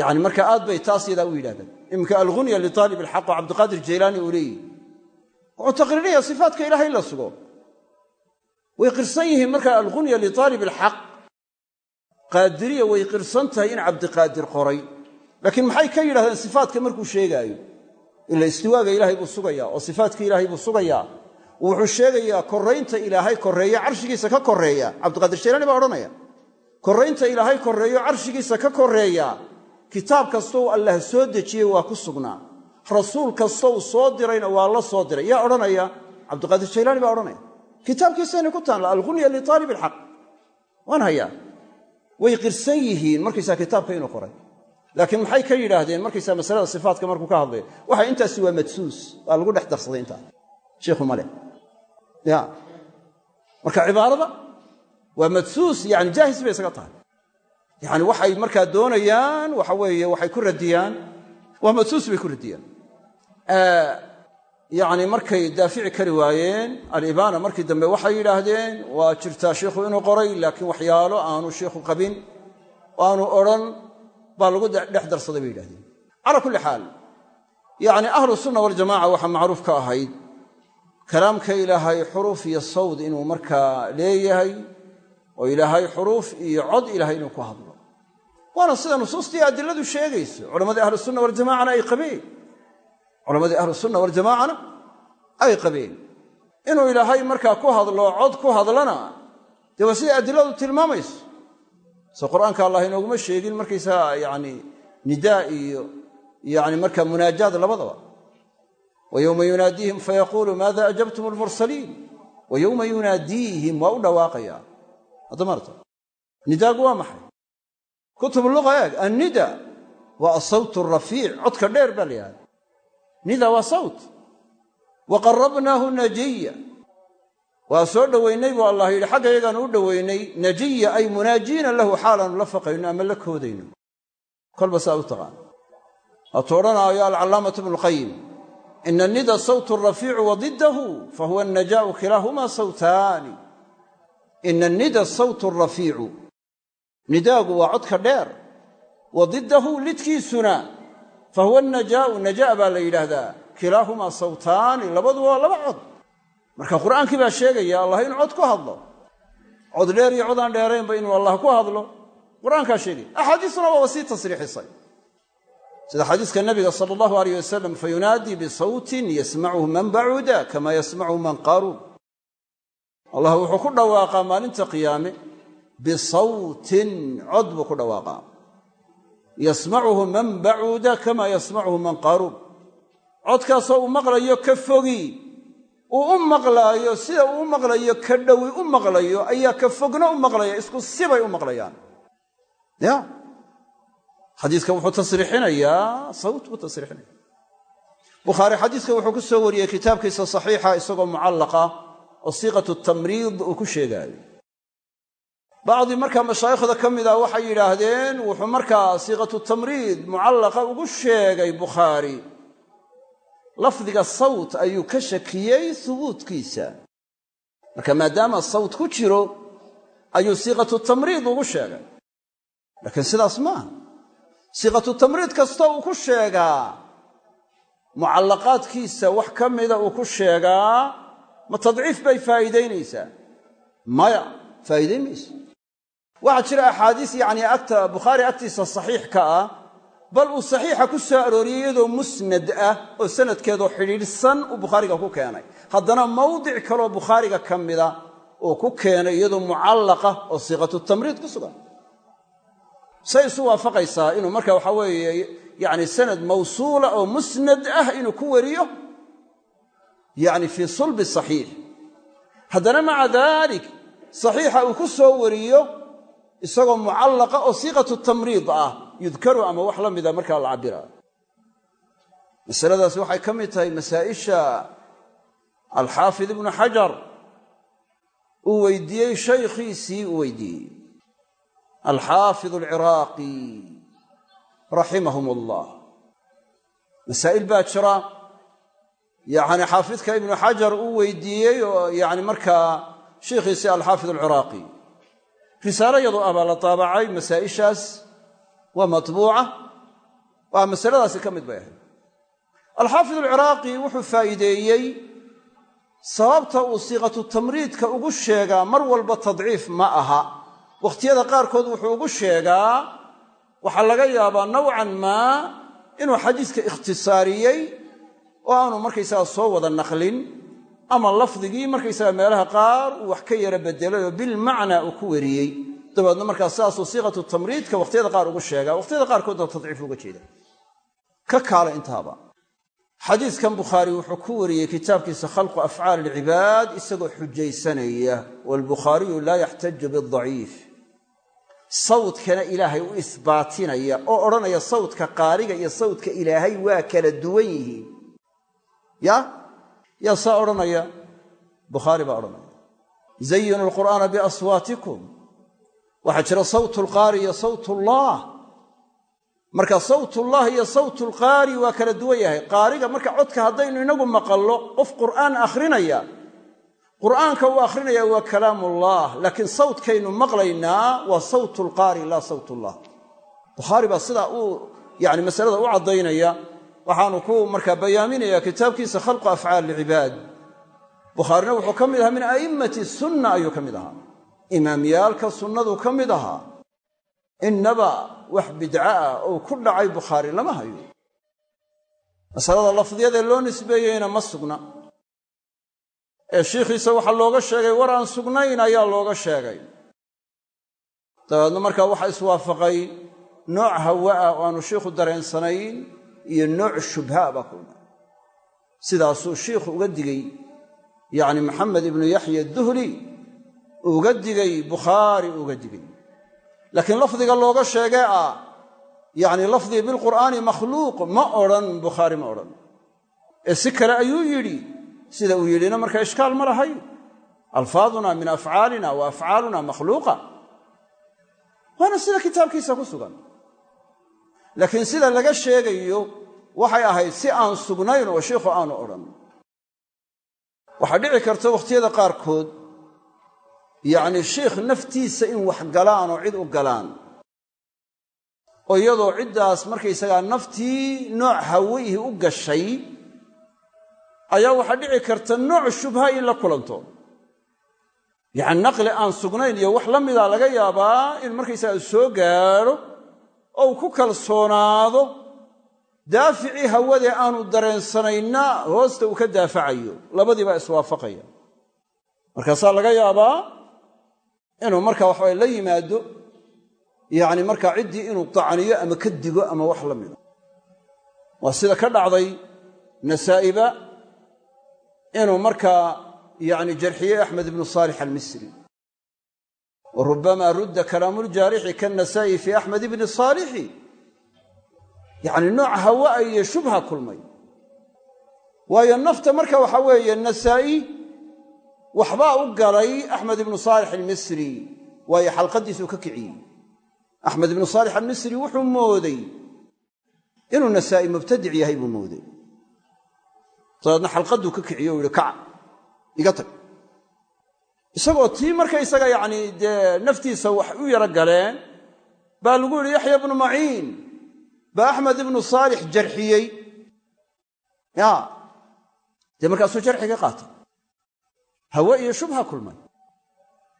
yani marka aad bay taas yadaa u yidhahdaan iminka algunya litaalib alxaq oo cabdiqaadir jaylaani uu leeyihi wuxuu taqriirinayaa sifaatka ilahay la sugo. Way qirsan yihiin markaa algunya litaalib alxaq qaadiriya way qirsan tahay in cabdiqaadir qoray laakiin maxay ka yidhahdeen sifaatka markuu sheegaayo? Ila istiwaaga ilaahay buu sugayaa oo sifaatka ilaahay buu sugayaa wuxuu sheegayaa koraynta ilaahay koreeya carshigiisa ka koreeya cabdiqaadir jaylaani baa odhanaya. Koraynta ilaahay koreeyo carshigiisa ka koreeya kitaab kastou allah soo dejiyey waa ku sugnaa. Rasuul kastou soo dirayna waa la soo diray. Yaa odhanaya cabdiqaadir jaylaani baa odhanaya. Kitaabkiisayna ku taalla algunya liaalib ilxaq waan hayaa. Way qirsan yihiin markaysaa kitaabka inuu qoray laakiin maxay ka yidhaahdeen? Markaysaa masalada sifaatka markuu ka hadlaya waxa intaasi waa madsuus waa lagu dhex darsaday intaa shiikhu male ya. Marka cibaarada waa madsuus yani jaahis bay isaga tahay. Yani waxay markaa doonayaan waxa weeye waxay ku radiyaan. Waa madsuus bay ku radiyaan. Yani markay daafici kari waayeen alibaana markii dambe waxay yidhaahdeen waa jirtaa shiikhu inuu baa lagu dhex darsaday bay yidhahdeen. Calaa kulli xaal yacni ahlu sunna waljamaca waxaa macruuf ka ahayd kalaamka ilaahay xuruuf iyo sawd inuu markaa leeyahay oo ilaahay xuruuf iyo cod ilaahay inuu ku hadlo. Waana sida nusuustii adiladu sheegayso culammadii ahlusunna waljamacana ay qabeen. Culammadii ahlusunna waljamaacana ay qabeen. Inuu ilaahay markaa ku hadlo cod ku hadlana dee waa siday adiladu tilmaamayso se qur'aanka allah inooguma sheegin markaysaa yani nidaa iyo yani markaa munaajaad labadaba. Wa yunaadiihim fayaquulu maada ajabtum almursaliin wa yunaadiihim waa u dhawaaqayaa haddamaarta nidaagu waa maxay? Kutub luqa eeg annida waa asawt arafiic codka dheer baa la yihahda nida waa sawt. Wa qarabnaahu najiya waa soo dhowaynay buu allah yidhi xagga yagaanu u dhowaynay najiya ay munaajiina lahu xaalaanu la faqayno ama la koodayno. Kolba saa u taqaan. Waatuu odhanaayo alcallaamatu bnulqayim ina nida sawtu rafiicu wa diddahu fahuwa annajaa'u kilaahumaa sawtaani. Ina nida sawtu rafiicu nidaagu waa codka dheer. Wa diddahu lidkiisuna fahuwa annajaa'u najaa' baa la yidhaahdaa kilaahumaa sawtaani labadu waa laba cod marka qur'aankii baa sheegaya allah inuu cod ku hadlo. Cod dheer iyo codaan dheeraynba inuu allah ku hadlo. Qur'aankaa sheegaya axaadiisuna waaba sii tasriixisay. Sida xadiiska nabiga sala allahu alayh wasalam fayunaadii bisawtin yasmacuhu man bacuda kama yasmacuhu man qaruub allah wuxuu ku dhawaaqaa maalinta qiyaame. Bisawtin cod buu ku dhawaaqaa. Yasmacuhu man bacuda kama yasmacuhu man qaruub codkaasoo uu maqlayo ka fogi uu u maqlaayo sida uu u maqlayo ka dhowi u maqlayo ayaa ka fogna u maqlaya isku sibay u maqlayaan. Ya? Xadiiska wuxuu tasriixinayaa sawt buu tasriixinaya bukhaari xadiiska wuxuu ku soo wariyey kitaabkiisa saxiixa isagoo mucallaqa oo siiqatu tamriid uu ku sheegaayo. Bacdii markaa mashaayikhda ka mida waxay yidhaahdeen wuxuu markaa siiqatu tamriid mucallaqa ugu sheegay bukhaari lafdiga sawt ayuu ka shakiyey hubuudkiisa marka maadaama sawt ku jiro ayuu siiqatu tamriid ugu sheegay. Laakiin sidaas maaha siiqatu tamriid kasta uu ku sheegaa mucallaqaadkiisa wax ka mida uu ku sheegaa ma tadciif bay faa'iidaynaysaa. Maya faa'iidayn mayso waxaa jira axaadiis yacnii agta bukhaari agtiisa saxiix ka ah bal uu saxiixa ku soo arooriyey iyadoo musnad ah oo sanadkeedoo xidhiidhsan uu bukhaariga ku keenay. Haddana mawdic kaloo bukhaariga ka mida uu ku keenay iyadoo mucallaqa oo siiqatu tamriid ku sugan. Say isu waafaqaysaa inuu marka waxaa weeye yacni sanad mawsuula oo musnad ah inuu ku wariyo yacni fii sulbi saxiix. Haddana maca daalik saxiixa uu ku soo wariyo isagoo mucallaqa oo siiqatu tamriid ah yudkaru ama wax la mida markaa la cabbira. Masaladaas waxay ka mid tahay masaa'isha alxaafid ibnu xajar. Uu weydiiyey shaykhiisii uu weydiiyey. Alxaafid alciraaqi raximahum allah masaa'il baa jira. Yacni xaafidka ibnu xajar uu weydiiyey oo yani markaa shaykhiisii alxaafid alciraaqi. Risaalo baa la taabacay masaa'ishaas waa matbuuca. Waa masaladaasi ka mid bay ahayd. Alxaafid alciraaqi wuxuu faa'iideeyey sababta uu siiqatu tamriidka ugu sheegaa mar walba tadciif ma aha. Wakhtiyada qaarkood wuxuu ugu sheegaa waxaa laga yaabaa nowcan maa inuu xadiiska ikhtisaariyey oo aanu markaysaga soo wada naqlin ama lafdigii markaysaga meelaha qaar uu wax ka yara bedelay oo bilmacnaa uu ku weriyey dabeedna markaa sidaasuu siiqatu tamriidka wakhtiyada qaar ugu sheegaa wakhtiyada qaarkoodna tadciif uga jeeda. Ka kaala intaaba. Xadiidkan bukhaari wuxuu ku wariyey kitaabkiisa khalqu afcaali ilcibaad isagoo xujaysanaya waalbukhaariyu laa yaxtaju bidaciif sawdkana ilaahay u isbaatinaya oo odhanaya sawdka qaariga iyo sawdka ilaahay waa kala duwan yihiin. Ya? Yaa saa odhanaya? Bukhaari baa odhanaya. Zayinu alqur'aana biaswaatikum waxaa jira sawtu lqaari iyo sawt ullah marka sawtullah iyo sawt lqaari waa kala duwan yahay. Qaariga marka codka haddaynu inagu maqallo qof qur'aan akhrinaya qur'aanka uu akhrinaya waa kalaamullah. Laakiin sawtkaynu maqlaynaa waa sawt lqaari laa sawt ullah bukhaari baa sidaa uu yani masalada u caddaynaya. Waxaanu ku markaa bayaaminaya kitaabkiisa khalqu afcaali ilcibaad bukhaarina wuxuu ka mid ahaa min a'immati sunna ayuu ka mid ahaa imaamyaalka sunnadu ka mid ahaa innaba wax bidca ah oo ku dhacay bukhaari lama hayo. Masalada lafdiyadee loo nisbeeyeyna ma sugna. Ee shiikhiisa waxaa looga sheegay war aan sugnayn ayaa looga sheegay. Dabeedna markaa waxaa iswaafaqay nooc hawa ah oo aanu shiikhu dareensanayn iyo nooc shubhaa baa kulma sidaasuu shiikhu uga digay yacni maxamed ibnu yaxya duhli uga digay bukhaari uga digay. Laakiin lafdiga looga sheegee ah yacni lafdii bilqur'aani makhluuq ma odhan bukhaari ma odhan. Ee si kale ayuu yidhi sida uu yidhina markaa ishkaal ma lahay alfaaduna min afcaalina wa afcaaluna makhluuqa. Waana sida kitaabkiisa ku sugan. Laakiin sida laga sheegayo waxay ahayd si aan sugnayn oo shiikhu aanu odhan. Waxaa dhici karta wakhtiyada qaarkood yacni shiikh naftiisa in wax galaan oo cid u galaan. Oo iyadoo ciddaas markaysagaa naftii nooc hawiihi u gashay ayaa waxaa dhici karta nooc shubha in la kulanto. Yacni naqli aan sugnayn iyo wax la mida laga yaabaa in markaysaga soo gaadho oo ku kalsoonaado daaficii hawadee aanu dareensanayna hoosta uu ka daafacayo. Labadii baa iswaafaqaya. Markaasaa laga yaabaa inuu marka waxabay la yimaado yacni markaa ciddii inuu tacniyo ama ka digo ama wax la mida waa sida ka dhacday nasaa'iba inuu markaa yacni jarxiyey axmed ibnu saalix almisri. Wa rubbama rudda kalaamuuljaarixi kaannasaa'i fii axmed ibni saalixi. Yacni nooc hawa iyo shubha kulmay. Waayo nafta marka waxaa weeye nasaa'i waxbaa u galay axmed ibnu saalix almisri waayo xalqaddiisuu ka kiciyey. Axmed ibnu saalix almisri wuxuu mooday inuu nasaa'i mubtadic yahay buu mooday. Dabeedna xalqadduu ka kiciyo yihi kaca iga tag. Isagoo tii markaysaga yacni dee naftiisa wax u yaro galeen baa lagu yidhi yaxya ibnu maciin baa axmed ibnu saalix jarxiyey. Ya dee markaasuu jarxiga qaatay hawe iyo shubha kulmay.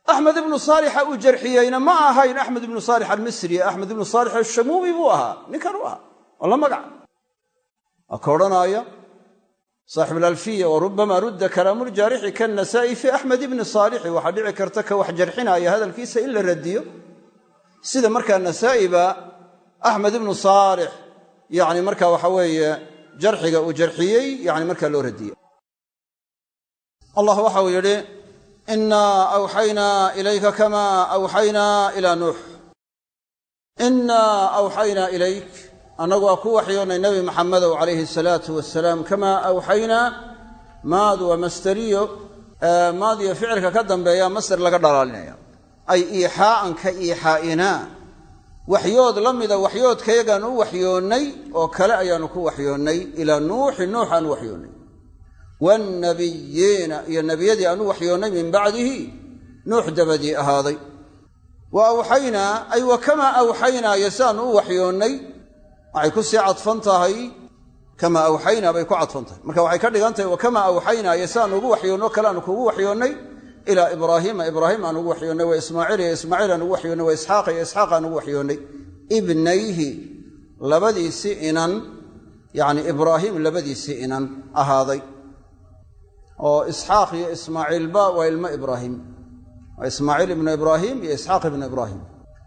Axmed ibnu saalixa uu jarxiyeyna ma ahayn axmed ibnu saalix almisri axmed ibnu saalix ashamuumi buu ahaa ninkan u ahaa waa la magac. Waa ka odhanaaya saaxib alalfiya wa rubbama rudda kalaamuuljaarixi kaannasaa'i fii axmed ibni saalixi waxaa dhici karta ka wax jarxinaaya hadalkiisa in la radiyo. Sida markaa nasaa'iba axmed ibnu saalix yani marka waxa allah waxa uu yidhi innaa awxaynaa ilayka kamaa awxaynaa ilaa nuux. Innaa awxaynaa ilayk. Annagu waa ku waxyoonnay nebi maxamedow calayhi asalaatu wasalaam kamaa awxaynaa maad waa masteriyo maad iyo ficilka ka dambeeya masder laga dhalaalinaya. Ay iixaa'an ka iixaa'inaa waxyood la mida waxyoodkayagaan u waxyoonnay oo kale ayaannu ku waxyoonnay. Ilaa nuuxi nuux aan u waxyoonnay waannabiyiina iyo nebiyadii aan u waxyoonnay min bacdihi nuux dabadii ahaaday wa awxaynaa ay wa kamaa awxaynaa iyo siaannu u waxyoonnay waxay ku sii cadfan tahay kamaa awxaynaa bay ku cadfan tahay marka waxay ka dhigan tahay wa kamaa awxaynaa iyo siaannu ugu waxyoonno kale aanu kugu waxyoonnay ilaa ibraahiima ibraahim aan ugu waxyoonnay wa ismaaciil iyo ismaaciil labadiisii inan ahaaday oo isxaaq iyo ismaaciilba waa ilmo ibraahim. Waa ismaaciil ibnu ibraahim iyo isxaaq ibnu ibraahim.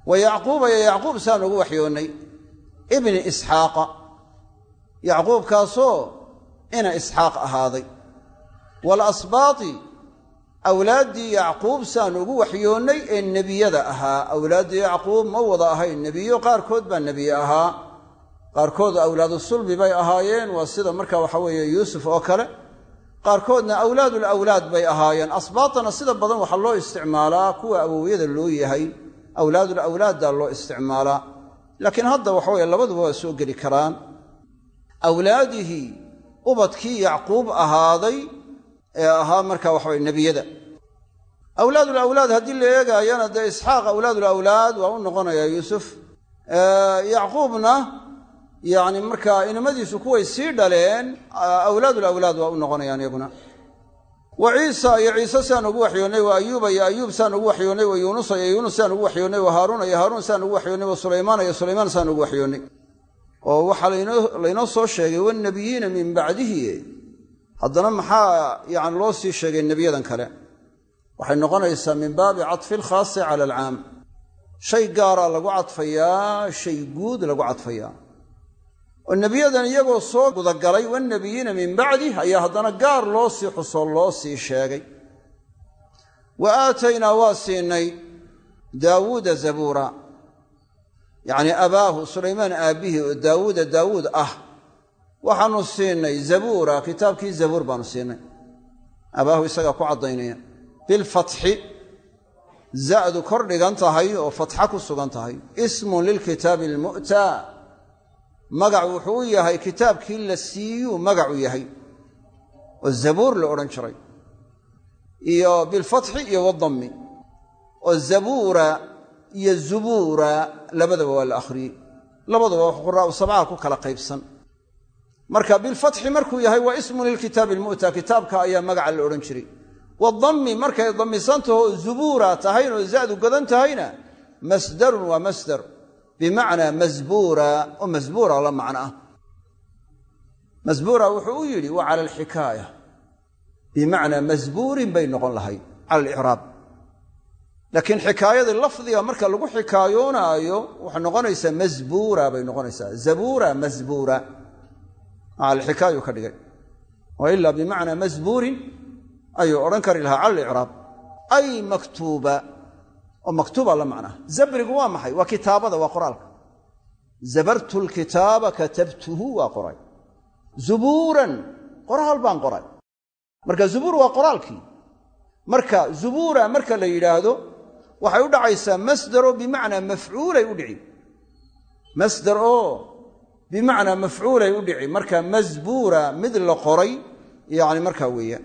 Wa yacquuba iyo yacquub saan ugu waxyoonnay ibni isxaaqa. Yacquubkaasoo ina isxaaq ahaaday. Waalasbaati awlaaddii yacquub saan ugu waxyoonnay ee nebiyada ahaa. Awlaaddii yacquub ma wada ahayn nebiyo qaarkood baa nebiye ahaa. Qaarkood awlaadu sulbi bay ahaayeen. Waa sida marka waxa weeye yuusuf oo kale qaarkoodna awlaadul awlaad bay ahaayeen. Asbaatana sida badan waxaa loo isticmaalaa kuwa awowyada loo yahay. Awlaadul awlaaddaa loo isticmaalaa. Laakiin hadda waxa weye labaduba waa soo geli karaan. Awlaadihii ubadkii yacquub ahaaday ee ahaa marka waxaweye nebiyada. Awlaadul awlaad haddii la eegaayana dee isxaaq awlaadul awlaad waa u noqonayaa yuusuf. Yacquubna yacni markaa inamadiisu kuway sii dhaleen awlaadul awlaad waa u noqonayaan iyaguna. Wa ciisa iyo ciise saan ugu waxyoonnay wa ayuuba iyo ayuub saan ugu waxyoonnay wa yuunusa iyo yuunus saan ugu waxyoonnay wa haaruuna iyo haaruun saan ugu waxyoonnay wa sulaymaana iyo sulaymaan saan ugu waxyoonnay oo waxaa laynoo soo sheegay wannebiyiina min bacdihi haddana maxaa yani loo sii sheegay nebiyadan kale? Waxay noqonaysaa min baabi cadfi alkhaasi cala alcaam. Shay gaara lagu cadfayaa shay guud lagu cadfayaa oo nebiyadan iyagoo soo gudagalay wannebiyiina min bacdih ayaa haddana gaar loo sii xusoo loo sii sheegay. Wa aataynaa waa siinay daawuuda zabuura. Yacnii abaahu sulaymaan aabbihii oo daawuuda daawuud ah waxaanu siinay zabuura kitaabkii zabuur baanu siinay. Abaahu isagaa ku caddaynaya bilfatxi za'du kor dhigan tahay oo fatxa ku sugan tahay ismun lilkitaabi almu'taa magac wuxuu yahay kitaabkii la siiyuu magacu yahay oo zabuur la odhan jiray iyo bilfatxi iyo wadammi oo zabuura iyo zubuura labadaba waa la akhriyey. Labadaba wax quraa'u sabcaha ku kala qaybsan. Marka bilfatxi markuu yahay waa ismun lilkitaabi almu'taa kitaabka ayaa magaca la odhan jiray. Wadammi markay dammisantaho zubuura tahayna oo za'du godan tahayna masdarun waa masdar bimacnaa masbuura oo masbuura la macno ah masbuura wuxuu u yidhi wa cala alxikaaya bimacnaa masbuurin bay noqon lahayd cala alicraab laakiin xikaayadii lafdiga marka lagu xikaayoonaayo waxay noqonaysaa masbuura bay noqonaysaa. Zabuura masbuura. Alxikaayu ka dhigay. Wa ilaa bimacnaa masbuurin ayuu odhan kari lahaa cala alicraab ay maktuuba oo maktuuba la macnaha zabrigu waa maxay? Waa kitaabada waa qoraalka. Zabartu lkitaaba katabtuhu waa qoray. Zubuuran qoraal baan qoray. Marka zubuur waa qoraalkii. Marka zubuura marka la yidhaahdo waxay u dhacaysaa masdaroo bimacnaa mafcuulay u dhici. Masdar oo bimacnaa mafcuulay u dhici. Marka masbuura mid la qoray yacni markaa weeyaan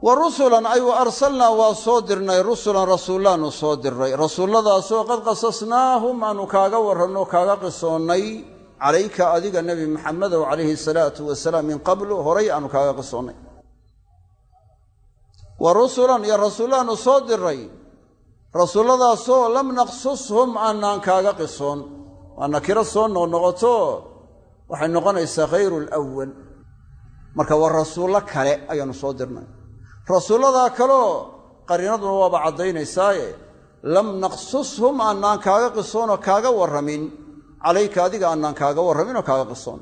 wa rusulan ay wa arsalnaa waa soo dirnay. Rusulan rasuullaannu soo dirray rasuulladaasoo qad qasasnaahum aanu kaaga warranno kaaga qisoonnay. Calayka adiga nebi maxamedow calayhi salaatu wasalaam min qablu horay aanu kaaga qisoonnay. Wa rusulan iyo rasuullaannu soo dirray rasuulladaasoo lam naqsushum aanaan kaaga qisoon. Waa nakiro soo noqnoqoto waxay noqonaysaa khayru lwal marka waa rasuullo kale ayaannu soo dirnay rasuulladaa kaleo qariinaduna waaba caddaynaysaaye lam naqsushum aanaan kaaga qisoonoo kaaga warramin. Calayka adiga aanaan kaaga warramin oo kaaga qisoon.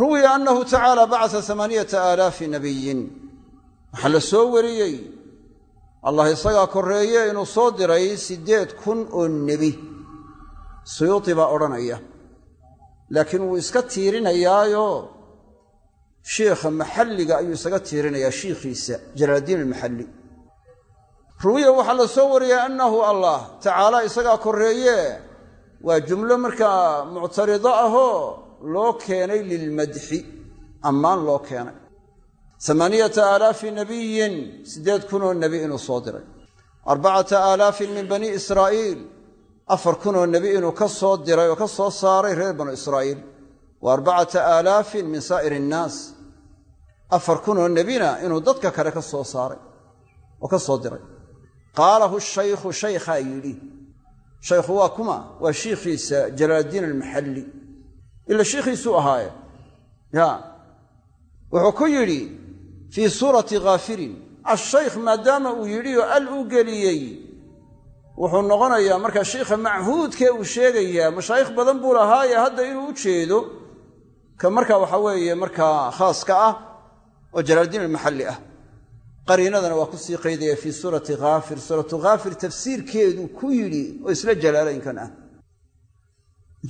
Ruwiya annahu tacaala bacasa amaaniyata aalaafi nabiyin waxaa la soo wariyey allah isagaa korreeye inuu soo diray siddeed kun oo nebi. Suyuuti baa odhanaya. Laakiin wuu iska tiirinayaayo shiikha maxalliga ayuu isaga tiirinayaa shiikhiisa jalaaldiin almaxalli. Ruwiya waxaa la soo wariyey annahu allah tacaala isagaa korreeye waa jumlo markaa muctarido ahoo loo keenay lilmadxi ammaan loo keenay. Amaaniyata aalaafi nabiyin siddeed kunoo nebi inuu soo diray. Arbacata aalaafin min bani israa'iil afar kunoo nebi inuu ka soo diray oo ka soo saaray reer banu israa'iil. Wa arbacata aalaafin min saa'ir innaas afar kunoo nebina inuu dadka kale ka soo saaray oo ka soo diray. Qaalahu shaykhu shaykhaa yidhi. Shaykhu waa kuma waa shiikhiisa jalaaldiin almaxalli ila shiikhiisuu ahaaye. Ya. Wuxuu ku yidhi fii suurati khaafirin ashaykh maadaama uu yidhi oo al u geliyey. Wuxuu noqonayaa markaa shiikha machuudkee uu sheegayaa mashaayikh badan buu lahaaye hadda inuu u jeedo. Ka markaa waxa weeye markaa khaaska ah oo jalaaldiin almaxalli ah. Qariinadana waa ku sii qaydaya fii suurati haafir suuratu haafir tafsiirkeedu ku yidhi oo isla jalaalaynkan ah.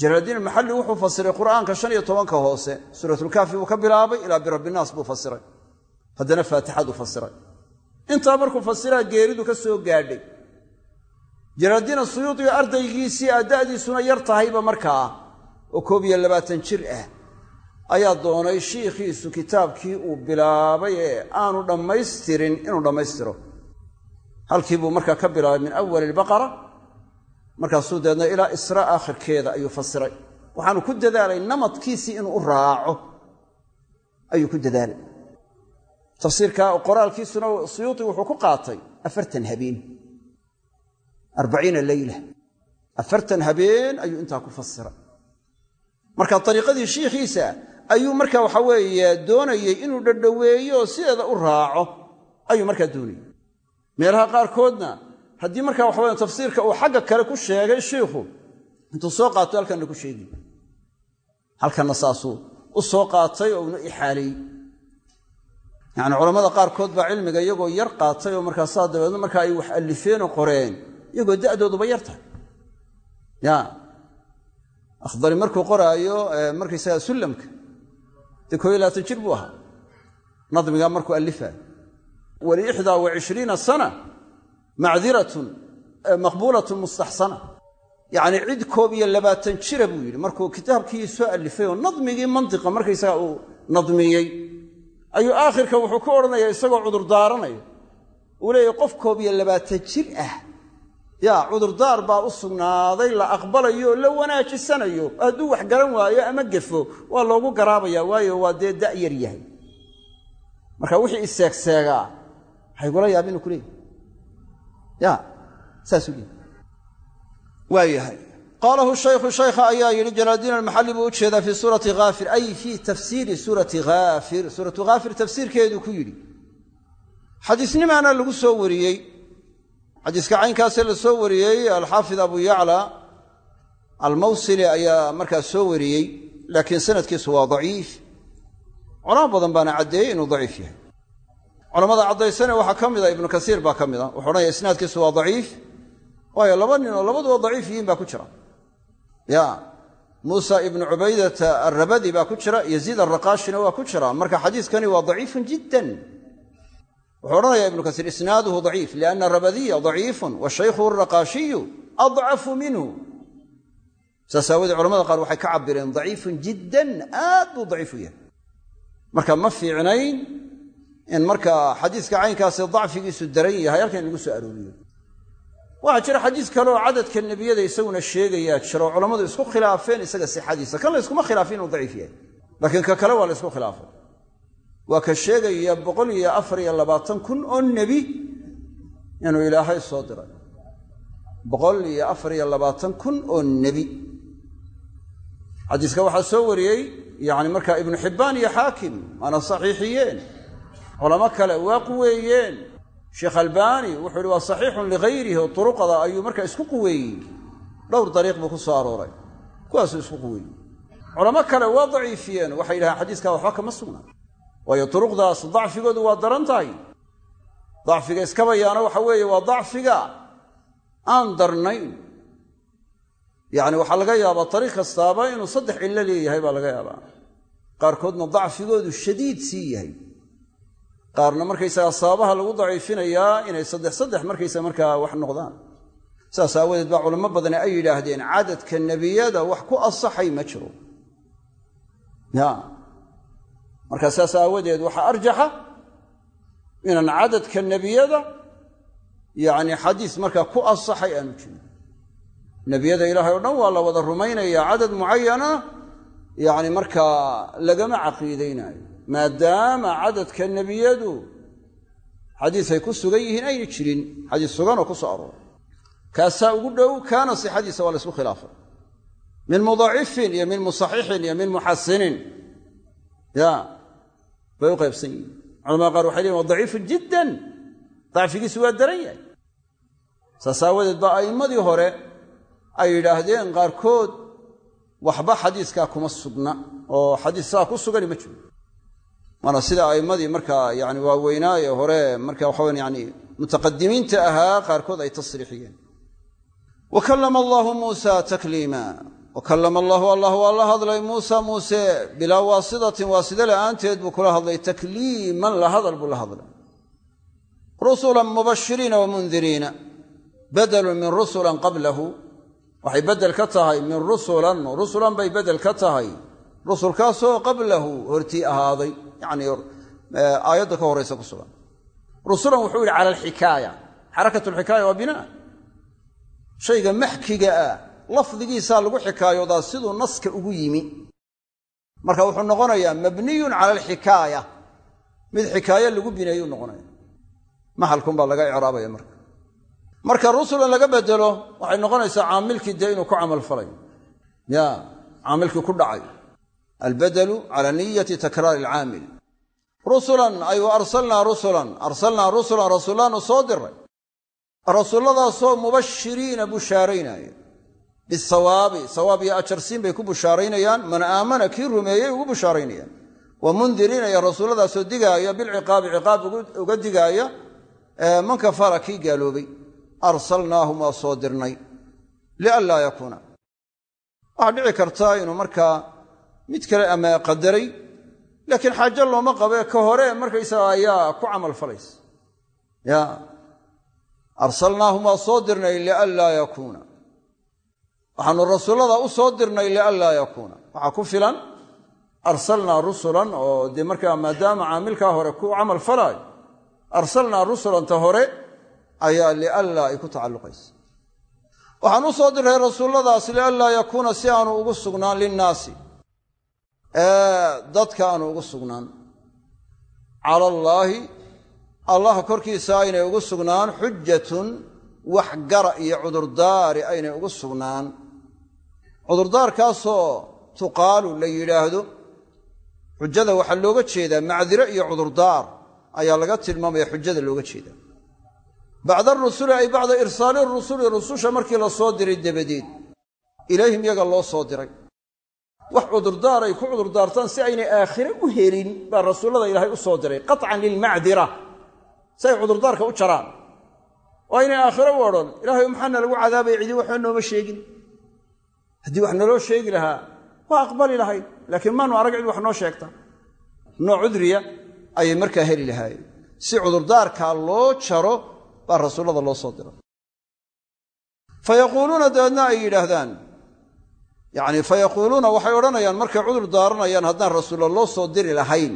Jalaaldiin almaxalli wuxuu fasiray qur'aanka shan iyo tobanka hoose. Suuratulkaafi buu ka bilaabay ilaa birabbinaas buu fasiray. Haddana faatixaduu fasiray. Intaa markuu fasiraa geeridu ka soo gaadhay jalaaldiin asuyuudiga ardaygiisii aa da'diisuna yar tahayba markaa oo koob iyo labaatan jir ah ayaa doonay shiikhiisu kitaabkii uu bilaabay ee aanu dhammaystirin inuu dhammaystiro. Halkii buu markaa ka bilaabay min awali albaqara markaasuu deedna ilaa israa aakhirkeeda ayuu fasiray. Waxaanu ku dadaalay namadkiisii inuu u raaco ayuu ku dadaalay. Tafsiirka qoraalkiisuna suyuuti wuxuu ku qaatay afartan habeen arbaciina leyla afartan habeen ayuu intaa ku fasiray. Marka dariiqadii shiikhiisa ayuu marka waxa weeye doonayey inuu dhadhoweeyo oo sideeda u raaco ayuu markaa doonayey meelaha qaarkoodna haddii markaa waxa weye tafsiirka uu xagga kale ku sheegay shiikhu intuu soo qaato halkanna ku sheegi. Halkanna saasuu u soo qaatay oo una ixaaleeyey yacni culammada qaarkood baa cilmiga iyagoo yar qaatay oo markaasaa dabeedna markaa ay wax allifeenoo qoreen iyagoo da'dooduba yar tahay. Ya akhdari markuu qoraayo markaysaga sullamka dee jir buu ahaa. Nadmigaa markuu allifaayo waliixdaa wa cishriina sana macdiratun maqbuulatun mustaxsana. Yacnii cid koob iyo labaatan jira buu yidhi. Markuu kitaabkii soo allifay oo nadmigii mantiqa markaysaga uu nadmiyey. Ayuu aakhirka wuxuu ku odhanayaa isagoo cudurdaaranaya uu leeyahy qof koob iyo labaatan jir ah yaa cudurdaar baa u sugnaaday la aqbalayo la wanaajisanayo hadduu wax garan waayo ama gefo waa loogu garaabaya waayo waa dee da'yar yahay. Marka wixii iseegseegaa haygula yaab inuu ku leeyahy ya saasuu leeyahy waa qaalahu shaykhu shaykha ayaa yidhi jalaaldiin almaxalli buu u jeedaa fii suurati haafir ay fii tafsiiri suurati haafir suuratu haafir tafsiirkeeduu ku yidhi xadiisnimaana lagu soo wariyey xadiiska caynkaasee la soo wariyey alxaafid abu yacla almawsili ayaa markaa soo wariyey laakiin sanadkiisu waa daciif. Culamo badan baana caddeeyey inuu daciif yahay. Culamada caddaysane waxaa ka mida ibnu kasiir baa ka mida wuxuu odhanaya isnaadkiisu waa daciif waayo laba nin oo labaduba daciif yihiin baa ku jira. Ya muusa ibnu cubaydata arrabadi baa ku jira yaziid arraqaashina waa ku jira marka xadiiskani waa daciifun jiddan wuxuu odhanaya ibnu kasiir isnaaduhu daciif lianna arabadiya daciifun wa shaykhuhu arraqaashiyu adcafu minhu. Saas aawoodee culamada qaar waxay ka cabireen daciifun jiddan aad buu daciif u yahay. Marka ma fiicnayn in markaa xadiiska caynkaasi dacfigiisu daran yahay halkan in lagu soo arooriyo. Waxaa jira xadiis kaleoo cadadka nebiyada isaguna sheegayaa jira oo culammadu isku khilaafeen isaga sixadiisa. Kan la yskuma khilaafin inuu daciif yahay. Laakiin ka kale waa la ysku waa ka sheegaya boqol iyo afar iyo labaatan kun oo nebi inuu ilaahay soo diray. Boqol iyo afar iyo labaatan kun oo nebi. Xadiiska waxaa soo wariyey yacni markaa ibnu xibbaan iyo xaakim waana saxiixiyeen. Culamo kale waa quweeyeen sheekh albaani wuxuu ihi waa saxiixun ligayrihi turuqada ayuu markaa isku quweeyey. Dhowr dariiq buu ku soo arooray. Kuwaasuu isku quweeyey. Culamo kale waa daciifiyeen. Waxay yidhahaan xadiiskaa waxba kama sugnaa waayo turuqdaas dacfigoodu waa daran tahay dacfiga iskabayaana waxa weeye waa dacfiga aan darnayn. Yacni waxaa laga yaabaa ariiq kastaaba inuu saddex cillo leeyahay baa laga yaabaa. Qaarkoodna dacfigoodu shadiid sii yahay. Qaarna markaysaga sababaha lagu daciifinayaa inay saddex saddex markaysa markaa wax noqdaan. Saas aawadeed baa culamo badani ay yidhaahdeen cadadka nebiyada wax ku asaxay ma jiro. Ya markaa saas aawadeed waxaa arjaxa inaan cadadka nebiyada yacni xadiis markaa ku asaxay aanu jirin. Nebiyada ilaahay o dhan waa la wada rumaynayaa cadad mucayana yacni markaa lagama caqiidaynaayo maadaama cadadka nebiyadu xadiis ay ku sugan yihiin ayna jirin xadiis suganoo ku soo arooray. Kaasaa ugu dhow kaana sixadiisa waa la ysku khilaafay. Min mudacifin iyo min musaxixin iyo min muxasinin. Ya bay u qaybsan yihiin culamada qaar waxay leeyiin waa daciifun jiddan. Dacfigiisu waa daran yahay. Saas aawadeed baa a'immadii hore ay yidhaahdeen qaarkood waxba xadiiskaa kuma sugna oo xadiis saa ku sugani ma jiro. Waana sida a'immadii markaa yani waaweynaaye hore marka waxawan yani mutaqadimiinta ahaa qaarkood ay tasriixiyeen. Wa kallama allaahu muusa takliima wa kallama allaahu allah waa la hadlay muusa muuse bilaa waasitatin waasida la'aanteed buu kula hadlay takliiman la hadal buu la hadlay. Rusulan mubashiriina wa mundiriina badalun min rusulan qablahu waxay bedel ka tahay min rusulan rusulan bay bedel ka tahay rusulkaasoo qablahu hortii ahaaday yacnii aayadda ka horraysa ku sugan. Rusulan wuxuu yidhi cala alxikaaya xarakat alxikaaya waa binaa shayga maxkiga ah lafdigiisaa lagu xikaayoodaa siduu naska ugu yimi. Marka wuxuu noqonayaa mabniyun cala alxikaaya. Mid xikaaye lagu bineeyuu noqonaya. Maxalkunbaa laga icraabaya marka. Marka rusulan laga bedelo waxay noqonaysaa caamilkii dee inuu ku camalfalay ya caamilkii ku dhacay. Albadelu cala niyati takraari alcaamil. Rusulan ay arsalnaa rusulan. Arsalnaa rusulan rasuullaanu soo diray rasuulladaasoo mubashiriina bushaaraynaya bisawaabi sawaab iyo ajarsiin bay ku bushaaraynayaan man aamana kii rumeeyey ugu bushaaraynayaan. Wa mundiriina iyo rasuulladaasoo digaaya bilciqaabi ciqaab uga digaaya man kafara kii gaaloobay. Arsalnaahum waa soo dirnay lianlaa yakuuna. Waxaa dhici karta inuu markaa mid kale ama qadaray laakiin xaajo looma qabe ka hore markaysaga ayaa ku camal falaysa. Ya arsalnaahum waa soo dirnay lianlaa yakuuna waxaanu rasuullada u soo dirnay lianlaa yakuuna. Waxaa ku filan arsalnaa rusulan oo dee markaa maadaama caamilkaa hore ku camal falaayo arsalnaa rusulanta hore ayaa lianlaa ay ku tacalluqaysa. Waxaan u soo diray rasuulladaas lianlaa yakuuna si aanu ugu sugnaan linnaasi. Dadka aanu ugu sugnaan. Cala allaahi allah korkiisa aynay ugu sugnaan xujatun wax gara iyo cudurdaari aynay ugu sugnaan cudurdaarkaasoo tuqaalu la yidhaahdo xujada waxaa looga jeedaa macdiro iyo cudurdaar ayaa laga tilmaamaya xujada looga jeedaa. Bacda arusuli ay bacda irsaali rusuli rususha markii la soo diray dabadeed ilayhim yaga loo soo diray. Wax cudurdaar ay ku cudurdaartaan si aynay aakhire u helin baa rasuullada ilaahay u soo diray qaطcan lilmacdira si ay cudurdaarka u jaraan. Oo aynay aakhiro u odhan ilaahay maxaana lagu cadaabaya cidi waxba nooma sheegin haddii wax naloo sheegi lahaa waa aqbali lahayd. Laakiin maanu arag cid wax noo sheegta. Nooc cudriya ayay markaa heli lahaayeen. Si cudurdaarkaa loo jaro baa rasuullada loo soo diray fa yaquuluuna ay yidhaahdaan. Yacni fa waxay odhanayaan markay cudur daaranayaan haddaan rasuulla loo soo diri lahayn.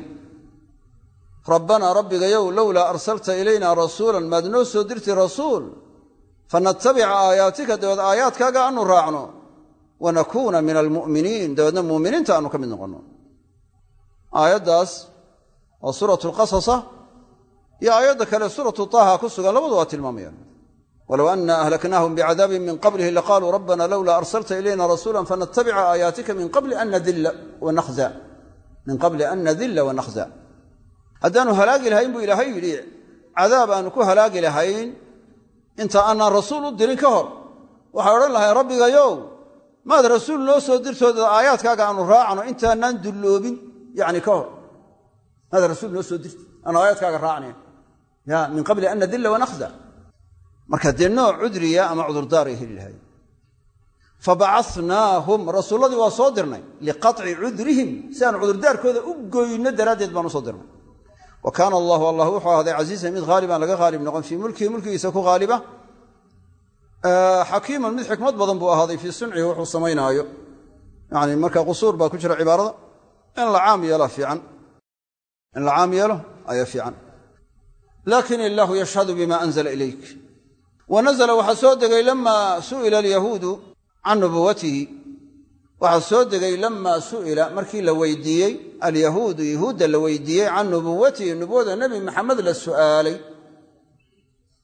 Rabbanaa rabbigayow lowlaa arsalta ilaynaa rasuulan maad noo soo dirti rasuul. Fanatabica aayaatika dabeed aayaadkaaga aanu raacno wanakuuna min almu'miniin dabeedna muuminiinta aanu ka mid noqonno. Aayaddaas waa suuratu lqasasa iyo aayadda kale suuratu taaha ku sugan labadu waa tilmaamayaan. Walow anna ahlaknaahum bicadaabin min qablihi laqaaluu rabbana lowlaa arsalta ilayna rasuula fanatabica aayaatika min qabli an nadilla wanahza min qabli an nadilla wanakhza haddaanu halaagi lahayn buu ilaahay yidhi cadaab aanu ku halaagi lahayn inta aanaan rasuul u dirin ka hor. Waxay odhan lahayn rabbigayow maad rasuul noo soo dirtooda aayaadkaaga aanu raacno intaanaan dulloobin? Yani ka hor. Maad rasuul noo soo dirti aanu aayaadkaaga raacnayn. Ya min qabli an nadilla wanakhza marka dee nooc cudriya ama cudurdaaray heli lahayn fabacanaahum rasuulladii waa soo dirnay liqaطci cudrihim si aan cudurdaarkooda u goyno daraaddeed baan u soo dirnay. Wa kaana allahu allah wuxuu ahaaday casiizan mid haaliban laga haalib noqon fii mulkihi mulkigiisa ku haaliba xakiiman mid xikmad badan buu ahaaday fii suncihi wuxuu samaynaayo. Yani marka qusuur baa ku jira cibaarada. In la caam yeela fiican. In la caam yeelo ayaa fiican. Laakin illaahu yashhadu bima anzla ilayk. Wa nazla waxaa soo degay lama su'ila alyahuudu can nubuwatihi waxaa soo degay lamaa su'ila markii la weydiiyey alyahuudu yahuudda la weydiiyey can nubuwatihi nubuwada nebi maxamed la su'aalay.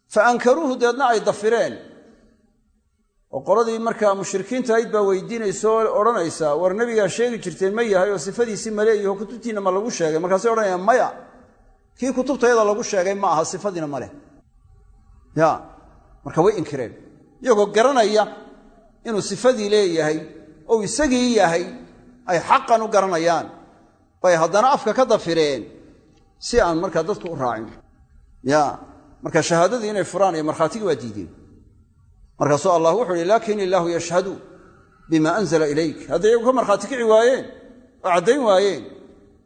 Fa ankaruuhu deedna ay dafireen oo qoladii markaa mushrikiinta ayd baa weydiinaysa oo odhanaysa war nebigaa sheegi jirteen ma yahay oo sifadiisii ma leeyaho kutubtiinna ma lagu sheegay. Markaasay odhanayaan maya kii kutubtayada lagu sheegay ma aha sifadiina ma leh. Ya marka way inkireen. Iyagoo garanaya inuu sifadii leeyahay ou isagii yahay ay xaqan u garanayaan. Bay haddana afka ka dafireen si aan markaa dadku u raacin. Ya marka shahaadadii inay furaan iyo markhaatigii waa diideen markaasuu allah wuxu uhi laakin illaahu yashhadu bima anzala ilayk. Hadday iyagu ka markhaati kici waayeen oo caddayn waayeen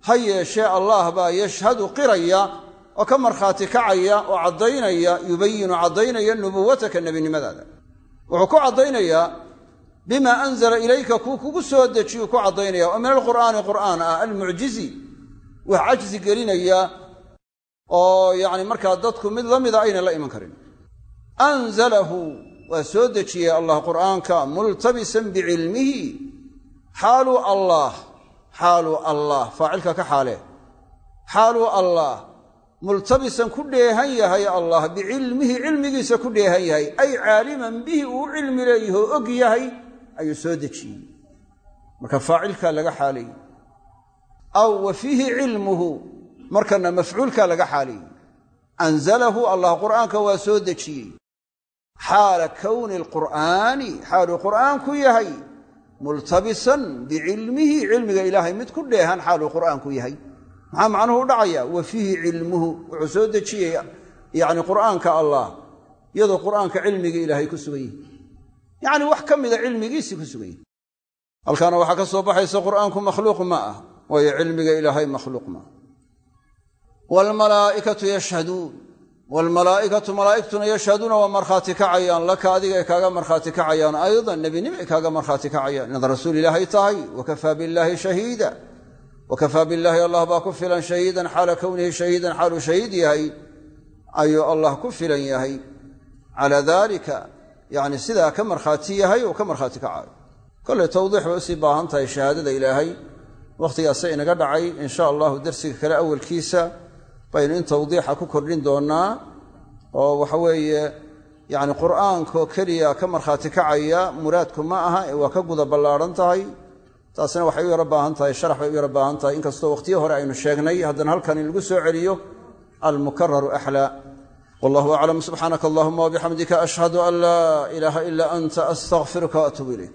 ha yeeshee allaah baa yashhadu qiraya oo ka markhaati kacaya oo caddaynaya yubayinu caddaynaya nubuwataka nebinimadaada. Wuxuu ku caddaynayaa bima anzala ilayka kuu kugu soo dejiyuu ku caddaynaya oo min alqur'aani qur'aan ah almucjizi wax cajzi gelinaya oo yacni markaa dadku mid la mida ayna la iman karin waa soo dejiyey allah qur'aanka multabisan bicilmihi xaaluu allaah xaaluu allaah faacilka ka xaalee xaaluu allaah multabisan ku dheehan yahay allah bicilmihi cilmigiisa ku dheehan yahay. Ay caaliman bihi uu cilmi leeyaho og yahay ayuu soo dejiyey. Marka faacilkaa laga xaaleeyey aw wa fiihi cilmuhu. Markana mafcuulkaa waa soo dejiyey xaala kowni alqur'aani xaaluu qur'aanku yahay multabisan bicilmihi cilmiga ilaahay mid ku dheehan xaaluu qur'aanku yahay maxaa macnuhu u dhacaya wa fiihi cilmuhu wuxuu soo dejiyey yacni qur'aanka allah iyadoo qur'aanka cilmigii ilaahay ku sugan yihi yacni wax ka mida cilmigiisii ku sugan yihi halkaana waxaa ka soo baxaysa qur'aanku ma waalmalaa'ikatu malaa'igtuna yashhaduuna waa markhaati kacayaan laka adiga ay kaaga markhaati kacayaan aydan nebinimo ay kaaga markhaati kacayaan inaad rasuul ilaahay tahay wakafaa billaahi shahiida wakafaa billaahi allah baa ku filan shahiidan xaala kownihi shahiidan xaaluu shahiid yahay ayuu allah ku filan yahay calaa daalika yacni sidaa ka markhaati yahay oo ka markhaati kacayo kolley tawdiix bay u sii baahan tahay shahaadada ilaahay wakhtigaasa inaga dhacay in sha allahu kale awalkiisa baynu in tawdiixa ku kordhin doonnaa oo waxa weeye yacni qur'aankaoo keliya ka markhaati kacaya muraadku ma aha waa ka guda ballaadhan tahay. Taasina waxay u yaro baahan tahay sharax bay u yaro baahan tahay. Inkastoo wakhtiyo hore aynu sheegnay haddana halkan in lagu soo celiyo almukararu axlaa wallahu aclam subxaanaka allahuma wabixamdika ashhadu an laa ilaaha ila anta astaqfiruka waatuubu ilayk